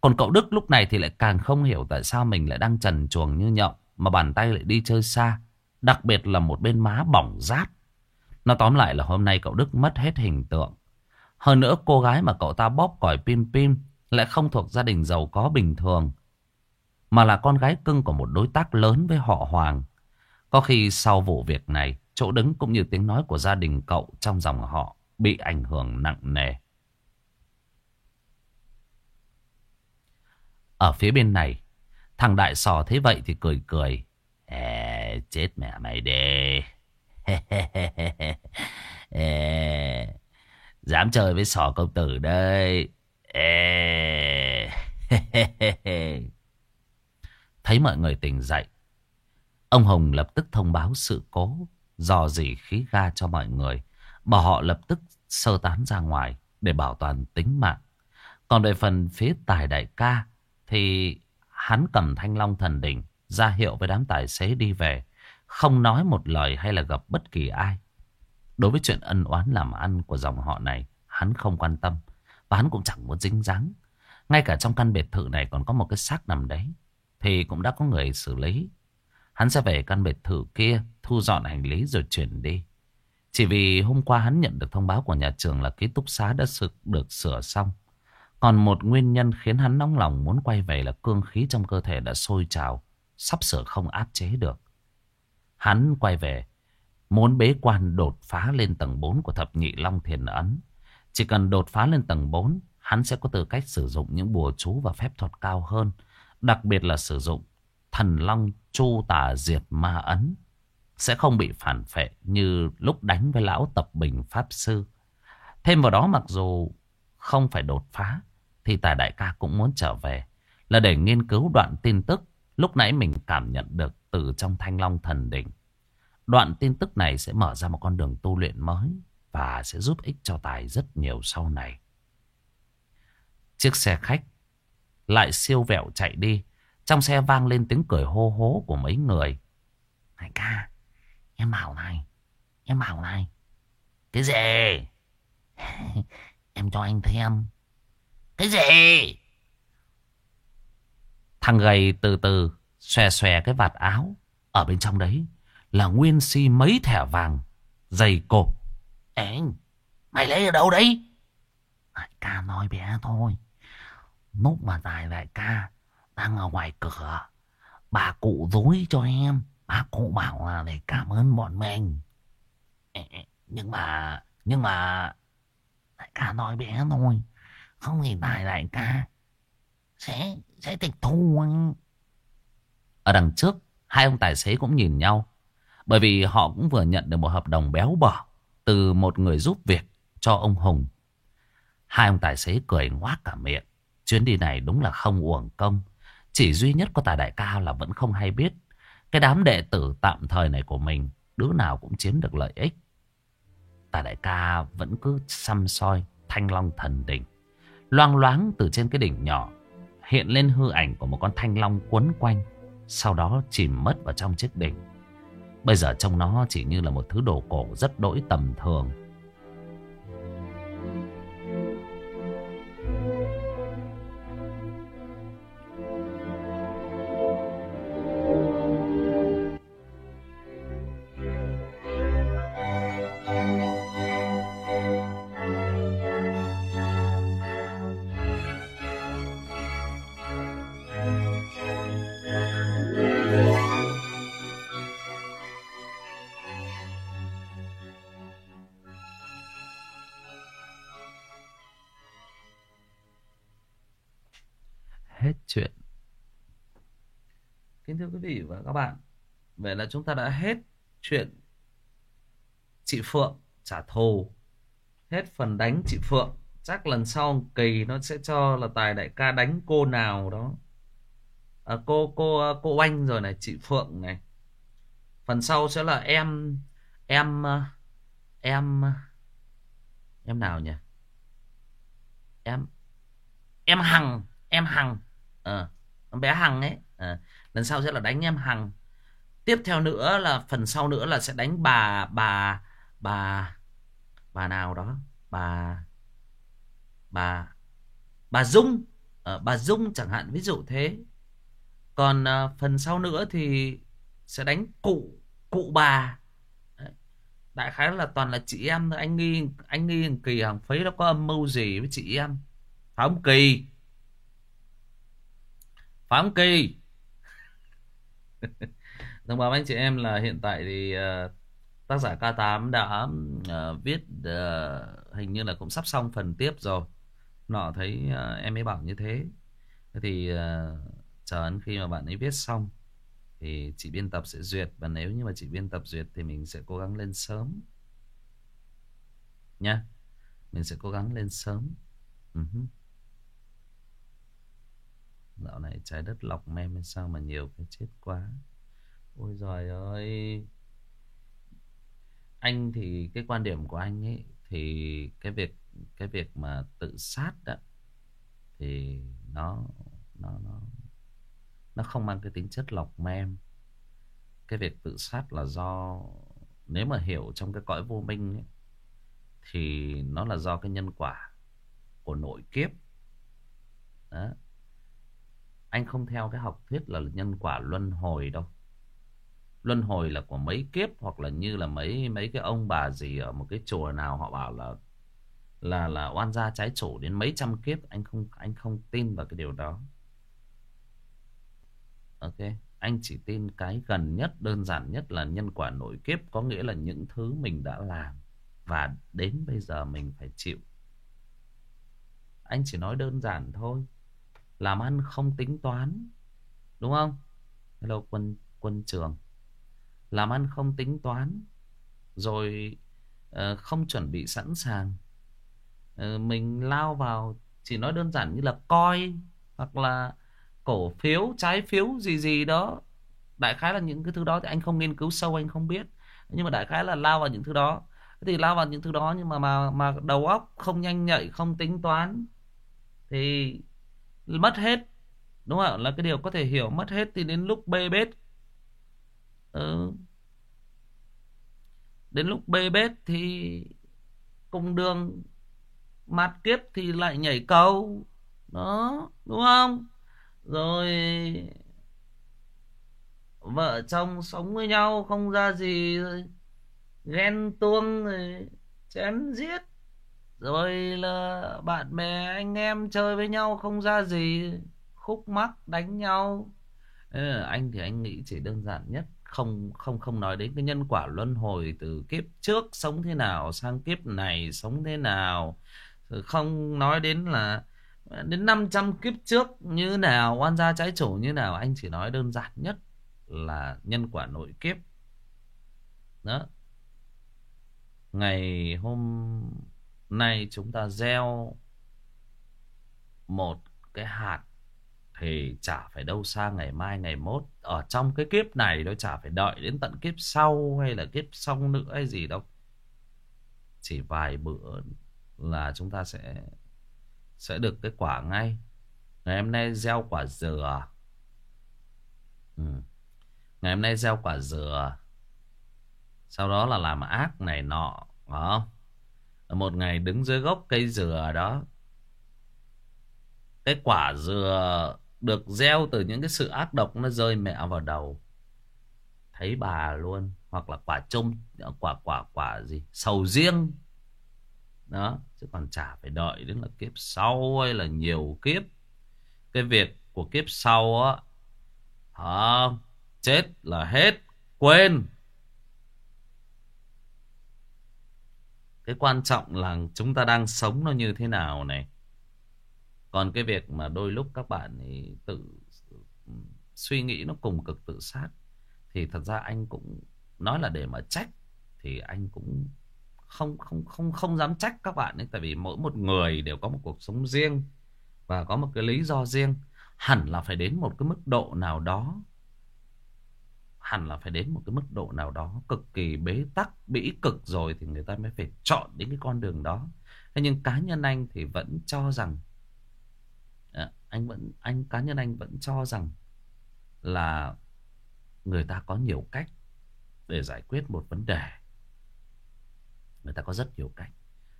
Còn cậu Đức lúc này thì lại càng không hiểu tại sao mình lại đang trần chuồng như nhộng. Mà bàn tay lại đi chơi xa. Đặc biệt là một bên má bỏng rát. Nó tóm lại là hôm nay cậu Đức mất hết hình tượng. Hơn nữa cô gái mà cậu ta bóp còi pim pim lại không thuộc gia đình giàu có bình thường. Mà là con gái cưng của một đối tác lớn với họ Hoàng. Có khi sau vụ việc này, Chỗ đứng cũng như tiếng nói của gia đình cậu trong dòng họ bị ảnh hưởng nặng nề. Ở phía bên này, thằng đại sò thấy vậy thì cười cười. Ê, chết mẹ mày đi. Ê, dám chơi với sò công tử đây. Ê. Thấy mọi người tỉnh dậy, ông Hồng lập tức thông báo sự cố dò dỉ khí ga cho mọi người. Bảo họ lập tức sơ tán ra ngoài để bảo toàn tính mạng. Còn về phần phía tài đại ca thì hắn cầm thanh long thần đỉnh ra hiệu với đám tài xế đi về. Không nói một lời hay là gặp bất kỳ ai. Đối với chuyện ân oán làm ăn của dòng họ này, hắn không quan tâm. Và hắn cũng chẳng muốn dính dáng. Ngay cả trong căn biệt thự này còn có một cái xác nằm đấy. Thì cũng đã có người xử lý. Hắn sẽ về căn biệt thự kia, thu dọn hành lý rồi chuyển đi. Chỉ vì hôm qua hắn nhận được thông báo của nhà trường là ký túc xá đã sự được sửa xong. Còn một nguyên nhân khiến hắn nóng lòng muốn quay về là cương khí trong cơ thể đã sôi trào, sắp sửa không áp chế được. Hắn quay về, muốn bế quan đột phá lên tầng 4 của thập nhị Long Thiền Ấn. Chỉ cần đột phá lên tầng 4, hắn sẽ có tư cách sử dụng những bùa chú và phép thuật cao hơn. Đặc biệt là sử dụng thần Long Chu Tà Diệt Ma Ấn. Sẽ không bị phản phệ như lúc đánh với lão tập bình Pháp Sư. Thêm vào đó mặc dù không phải đột phá, thì tài đại ca cũng muốn trở về. Là để nghiên cứu đoạn tin tức lúc nãy mình cảm nhận được từ trong thanh long thần đỉnh. Đoạn tin tức này sẽ mở ra một con đường tu luyện mới và sẽ giúp ích cho Tài rất nhiều sau này. Chiếc xe khách lại siêu vẹo chạy đi. Trong xe vang lên tiếng cười hô hố của mấy người. Đại ca, em bảo này, em bảo này. Cái gì? em cho anh thêm. Cái gì? Thằng gầy từ từ xòe xòe cái vạt áo. Ở bên trong đấy là nguyên si mấy thẻ vàng dày cộp. Ê, mày lấy ở đâu đấy? Đại ca nói bé thôi. Lúc mà tài đại ca đang ở ngoài cửa, bà cụ dối cho em. Bà cụ bảo là để cảm ơn bọn mình. Ê, nhưng mà, nhưng mà, đại ca nói bé thôi. Không thì tài đại ca sẽ, sẽ tịch thu anh. Ở đằng trước, hai ông tài xế cũng nhìn nhau. Bởi vì họ cũng vừa nhận được một hợp đồng béo bở từ một người giúp việc cho ông Hùng. Hai ông tài xế cười ngoác cả miệng. Chuyến đi này đúng là không uổng công. Chỉ duy nhất có tài đại ca là vẫn không hay biết. Cái đám đệ tử tạm thời này của mình, đứa nào cũng chiếm được lợi ích. Tài đại ca vẫn cứ xăm soi thanh long thần đỉnh. Loang loáng từ trên cái đỉnh nhỏ, hiện lên hư ảnh của một con thanh long quấn quanh. Sau đó chìm mất vào trong chiếc đỉnh. Bây giờ trông nó chỉ như là một thứ đồ cổ rất đỗi tầm thường. Chuyện. Kính thưa quý vị và các bạn, vậy là chúng ta đã hết chuyện chị Phượng trả thù, hết phần đánh chị Phượng. Chắc lần sau kỳ nó sẽ cho là tài đại ca đánh cô nào đó. À, cô cô cô anh rồi này, chị Phượng này. Phần sau sẽ là em em em em nào nhỉ? Em em Hằng, em Hằng à, bé Hằng ấy. À, lần sau sẽ là đánh em Hằng. Tiếp theo nữa là phần sau nữa là sẽ đánh bà bà bà bà nào đó? Bà bà bà Dung. À, bà Dung chẳng hạn ví dụ thế. Còn à, phần sau nữa thì sẽ đánh cụ cụ bà. Đấy. đại khái là toàn là chị em thôi. Anh nghi anh nghi kỳ hàng phấy nó có âm mưu gì với chị em? Phải không kỳ phám Kỳ Thông báo anh chị em là hiện tại thì uh, tác giả K8 đã uh, viết uh, hình như là cũng sắp xong phần tiếp rồi. Nọ thấy uh, em ấy bảo như thế. Thế thì uh, chờ đến khi mà bạn ấy viết xong thì chị biên tập sẽ duyệt và nếu như mà chị biên tập duyệt thì mình sẽ cố gắng lên sớm. Nha. Mình sẽ cố gắng lên sớm. Uh-huh. Dạo này trái đất lọc mem hay sao mà nhiều cái chết quá. Ôi giời ơi. Anh thì cái quan điểm của anh ấy Thì cái việc cái việc mà tự sát đó Thì nó nó nó nó không mang cái tính chất lọc mem. Cái việc tự sát là do nếu mà hiểu trong cái cõi vô minh ấy, thì nó là do cái nhân quả của nội kiếp. Đó anh không theo cái học thuyết là nhân quả luân hồi đâu. Luân hồi là của mấy kiếp hoặc là như là mấy mấy cái ông bà gì ở một cái chùa nào họ bảo là là là oan gia trái chủ đến mấy trăm kiếp. Anh không anh không tin vào cái điều đó. Ok, anh chỉ tin cái gần nhất, đơn giản nhất là nhân quả nội kiếp, có nghĩa là những thứ mình đã làm và đến bây giờ mình phải chịu. Anh chỉ nói đơn giản thôi làm ăn không tính toán đúng không? Hello quân quân trường làm ăn không tính toán rồi uh, không chuẩn bị sẵn sàng. Uh, mình lao vào chỉ nói đơn giản như là coi hoặc là cổ phiếu trái phiếu gì gì đó. Đại khái là những cái thứ đó thì anh không nghiên cứu sâu anh không biết. Nhưng mà đại khái là lao vào những thứ đó. Thì lao vào những thứ đó nhưng mà mà mà đầu óc không nhanh nhạy không tính toán thì mất hết, đúng không là cái điều có thể hiểu, mất hết thì đến lúc bê bết. Ừ. đến lúc bê bết thì cùng đường mặt kiếp thì lại nhảy cầu. Đó, đúng không? Rồi, vợ chồng sống với nhau, không ra gì rồi ghen tuông rồi chém giết rồi là bạn bè anh em chơi với nhau không ra gì, khúc mắc đánh nhau. Ờ, anh thì anh nghĩ chỉ đơn giản nhất, không không không nói đến cái nhân quả luân hồi từ kiếp trước sống thế nào, sang kiếp này sống thế nào. Không nói đến là ờ, đến 500 kiếp trước như nào, oan gia trái chủ như nào, anh chỉ nói đơn giản nhất là nhân quả nội kiếp. Đó. Ngày hôm nay chúng ta gieo một cái hạt thì chả phải đâu xa ngày mai, ngày mốt. Ở trong cái kiếp này nó chả phải đợi đến tận kiếp sau hay là kiếp sau nữa hay gì đâu. Chỉ vài bữa là chúng ta sẽ sẽ được cái quả ngay. Ngày hôm nay gieo quả dừa. Ừ. ngày hôm nay gieo quả dừa. Sau đó là làm ác này nọ, phải không? Một ngày đứng dưới gốc cây dừa đó. Cái quả dừa được gieo từ những cái sự ác độc nó rơi mẹ vào đầu. Thấy bà luôn hoặc là quả trông quả quả quả gì sầu riêng. Đó chứ còn chả phải đợi đến là kiếp sau hay là nhiều kiếp. Cái việc của kiếp sau á à, chết là hết quên. Cái quan trọng là chúng ta đang sống nó như thế nào này. Còn cái việc mà đôi lúc các bạn ấy tự, suy nghĩ nó cùng cực tự sát, thì thật ra anh cũng, nói là để mà trách, thì anh cũng không không không không dám trách các bạn ấy. Tại vì mỗi một người đều có một cuộc sống riêng và có một cái lý do riêng. Hẳn là phải đến một cái mức độ nào đó hẳn là phải đến một cái mức độ nào đó cực kỳ bế tắc bĩ cực rồi thì người ta mới phải chọn đến cái con đường đó. Thế nhưng cá nhân anh thì vẫn cho rằng à, anh vẫn anh cá nhân anh vẫn cho rằng là người ta có nhiều cách để giải quyết một vấn đề. Người ta có rất nhiều cách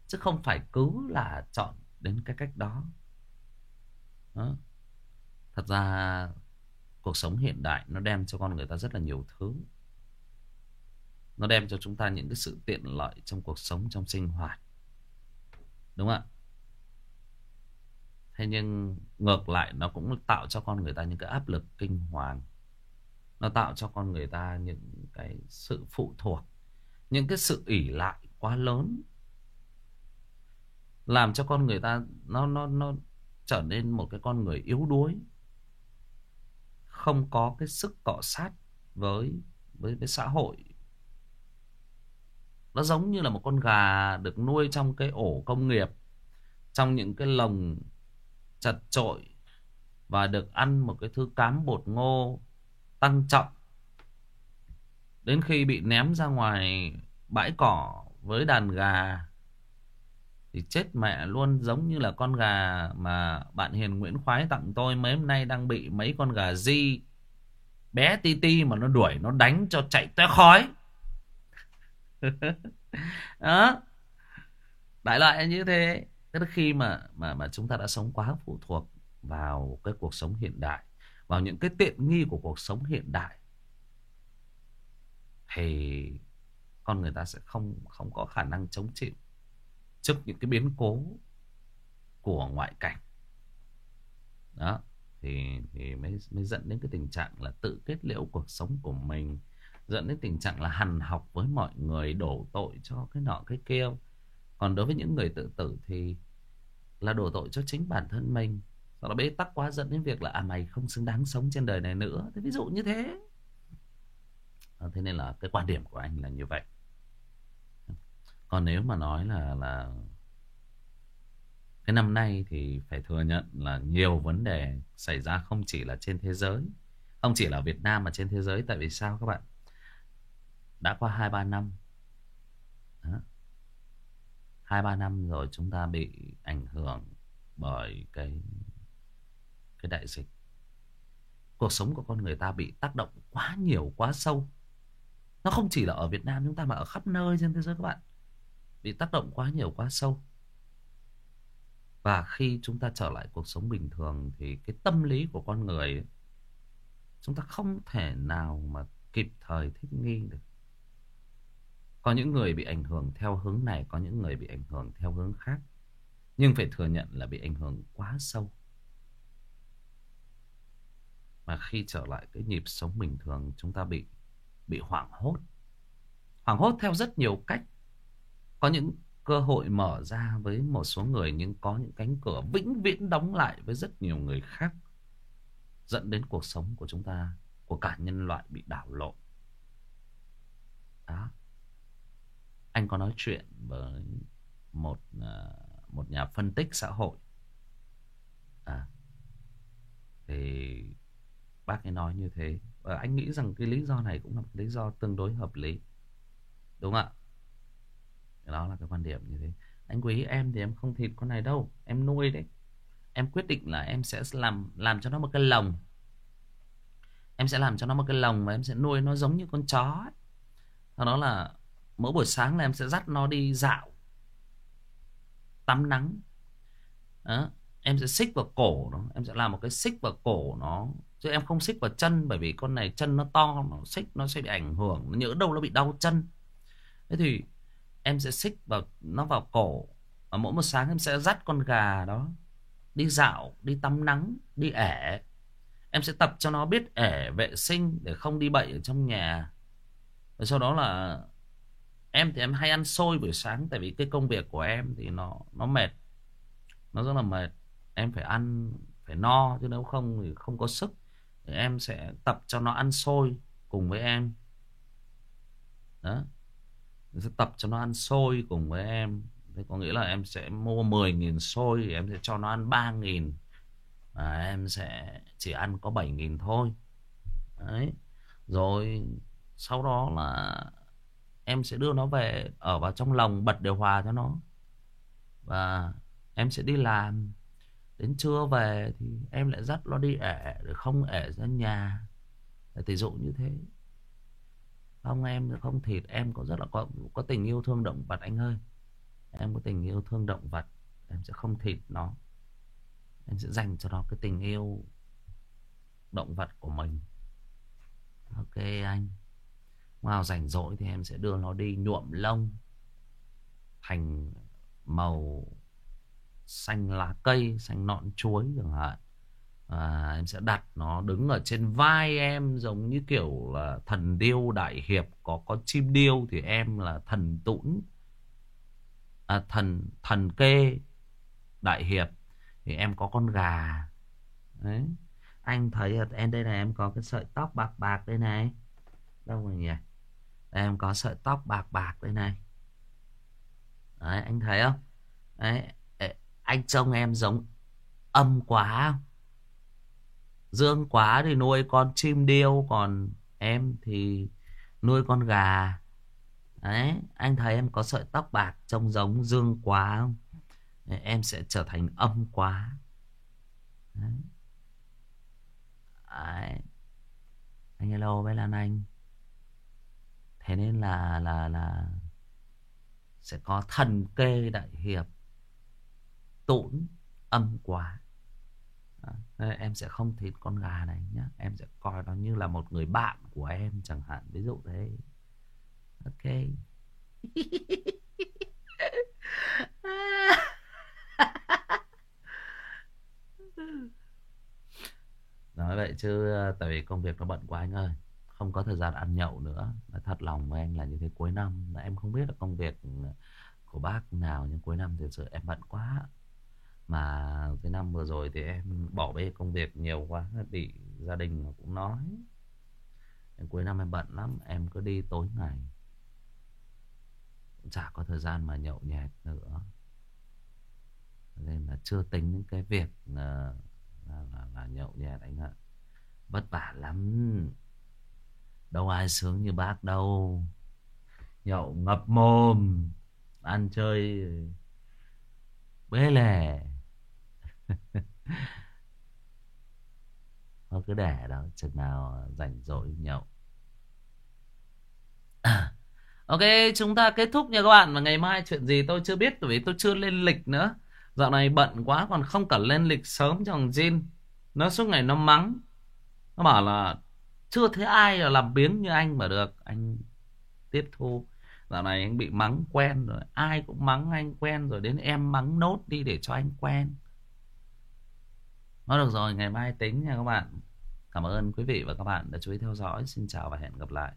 chứ không phải cứ là chọn đến cái cách đó, đó. thật ra cuộc sống hiện đại nó đem cho con người ta rất là nhiều thứ. Nó đem cho chúng ta những cái sự tiện lợi trong cuộc sống, trong sinh hoạt. Đúng không ạ? Thế nhưng ngược lại, nó cũng tạo cho con người ta những cái áp lực kinh hoàng. Nó tạo cho con người ta những cái sự phụ thuộc, những cái sự ỷ lại quá lớn. Làm cho con người ta, nó nó nó trở nên một cái con người yếu đuối không có cái sức cọ sát với với với xã hội. Nó giống như là một con gà được nuôi trong cái ổ công nghiệp, trong những cái lồng chật trội và được ăn một cái thứ cám bột ngô tăng trọng. Đến khi bị ném ra ngoài bãi cỏ với đàn gà thì chết mẹ luôn, giống như là con gà mà bạn Hiền Nguyễn Khoái tặng tôi mấy hôm nay đang bị mấy con gà di bé ti ti mà nó đuổi, nó đánh cho chạy té khói. Đó. Đại loại như thế. Tức là khi mà mà mà chúng ta đã sống quá phụ thuộc vào cái cuộc sống hiện đại, vào những cái tiện nghi của cuộc sống hiện đại, thì con người ta sẽ không không có khả năng chống chịu trước những cái biến cố của ngoại cảnh. Đó, thì thì mới mới dẫn đến cái tình trạng là tự kết liễu cuộc sống của mình, dẫn đến tình trạng là hằn học với mọi người, đổ tội cho cái nọ cái kia. Còn đối với những người tự tử thì là đổ tội cho chính bản thân mình. Sau đó bế tắc quá dẫn đến việc là à mày không xứng đáng sống trên đời này nữa. Thế ví dụ như thế. Thế nên là cái quan điểm của anh là như vậy còn nếu mà nói là là cái năm nay thì phải thừa nhận là nhiều vấn đề xảy ra không chỉ là trên thế giới, không chỉ là Việt Nam mà trên thế giới. Tại vì sao các bạn? Đã qua hai ba năm. Hai ba năm rồi chúng ta bị ảnh hưởng bởi cái cái đại dịch. Cuộc sống của con người ta bị tác động quá nhiều, quá sâu. Nó không chỉ là ở Việt Nam, chúng ta mà ở khắp nơi trên thế giới các bạn bị tác động quá nhiều quá sâu. Và khi chúng ta trở lại cuộc sống bình thường thì cái tâm lý của con người ấy, chúng ta không thể nào mà kịp thời thích nghi được. Có những người bị ảnh hưởng theo hướng này có những người bị ảnh hưởng theo hướng khác. Nhưng phải thừa nhận là bị ảnh hưởng quá sâu. Mà khi trở lại cái nhịp sống bình thường chúng ta bị bị hoảng hốt. Hoảng hốt theo rất nhiều cách có những cơ hội mở ra với một số người, nhưng có những cánh cửa vĩnh viễn đóng lại với rất nhiều người khác, dẫn đến cuộc sống của chúng ta, của cả nhân loại bị đảo lộn. Đó. Anh có nói chuyện với một ờ, một nhà phân tích xã hội. À. Thì bác ấy nói như thế. Và anh nghĩ rằng cái lý do này cũng là một lý do tương đối hợp lý. Đúng không ạ? Là cái quan điểm như thế. Anh quý, em thì em không thịt con này đâu, em nuôi đấy. Em quyết định là em sẽ làm làm cho nó một cái lồng. Em sẽ làm cho nó một cái lồng và em sẽ nuôi nó giống như con chó ấy. Sau đó là mỗi buổi sáng là em sẽ dắt nó đi dạo, tắm nắng. Đó. em sẽ xích vào cổ nó, em sẽ làm một cái xích vào cổ nó. Chứ em không xích vào chân, bởi vì con này chân nó to, nó xích, nó sẽ bị ảnh hưởng. Nó nhỡ đâu nó bị đau chân. Thế thì em sẽ xích vào, nó vào cổ, và mỗi một sáng em sẽ dắt con gà đó đi dạo, đi tắm nắng, đi ẻ. Em sẽ tập cho nó biết ẻ vệ sinh để không đi bậy ở trong nhà. Và sau đó là em thì em hay ăn xôi buổi sáng, tại vì cái công việc của em thì nó nó mệt. Nó rất là mệt. Em phải ăn, phải no, chứ nếu không thì không có sức. Thì em sẽ tập cho nó ăn xôi cùng với em. Đó sẽ tập cho nó ăn xôi cùng với em. Thế có nghĩa là em sẽ mua 10.000 xôi em sẽ cho nó ăn 3.000 Và em sẽ chỉ ăn có 7.000 thôi. Đấy. Rồi, sau đó là em sẽ đưa nó về, ở vào trong lòng bật điều hòa cho nó. Và em sẽ đi làm. Đến trưa về thì em lại dắt nó đi ẻ Để không ẻ ra nhà. Để ví dụ như thế không, em không thịt, em có rất là có có tình yêu thương động vật anh ơi. Em có tình yêu thương động vật, em sẽ không thịt nó. Em sẽ dành cho nó cái tình yêu động vật của mình. Ok anh. Nào rảnh rỗi thì em sẽ đưa nó đi nhuộm lông, thành màu xanh lá cây, xanh nọn chuối chẳng hạn à, em sẽ đặt nó đứng ở trên vai em giống như kiểu là thần điêu đại hiệp. Có có chim điêu thì em là thần tũn. À, thần thần kê đại hiệp thì em có con gà. Đấy. Anh thấy em đây này em có cái sợi tóc bạc bạc đây này. Đâu rồi nhỉ? Đây, em có sợi tóc bạc bạc đây này. Đấy anh thấy không? Đấy anh trông em giống âm quá không? Dương quá thì nuôi con chim điêu, Còn em thì nuôi con gà. Đấy, Anh thấy em có sợi tóc bạc Trông giống dương quá không? Em sẽ trở thành âm quá. Đấy. Đấy. Anh hello với Lan Anh. Thế nên là là là sẽ có thần kê đại hiệp tụn âm quá à, em sẽ không thịt con gà này nhé em sẽ coi nó như là một người bạn của em chẳng hạn. Ví dụ thế. Ok. Nói vậy chứ ờ, tại vì công việc nó bận quá anh ơi. Không có thời gian ăn nhậu nữa. Nói thật lòng với anh là như thế cuối năm. Em không biết là công việc ừ, của bác nào nhưng cuối năm thực sự em bận quá mà cái năm vừa rồi thì em bỏ bê công việc nhiều quá bị gia đình cũng nói. Em cuối năm em bận lắm em cứ đi tối ngày. Cũng chả có thời gian mà nhậu nhẹt nữa. Nên là chưa tính những cái việc là, là, là, là nhậu nhẹt anh ạ. Vất vả lắm. Đâu ai sướng như bác đâu. Nhậu ngập mồm ăn chơi bế lè thôi cứ để đó, chừng nào ờ, rảnh rỗi nhậu. Ok, chúng ta kết thúc nha các bạn. Và ngày mai chuyện gì tôi chưa biết, bởi vì tôi chưa lên lịch nữa. Dạo này bận quá, còn không cả lên lịch sớm cho thằng Jin. Nó suốt ngày nó mắng. Nó bảo là chưa thấy ai là làm biếng như anh mà được. Anh tiếp thu. Dạo này anh bị mắng quen rồi. Ai cũng mắng anh quen rồi. Đến em mắng nốt đi để cho anh quen. Thôi được rồi, ngày mai tính nha các bạn. Cảm ơn quý vị và các bạn đã chú ý theo dõi. Xin chào và hẹn gặp lại.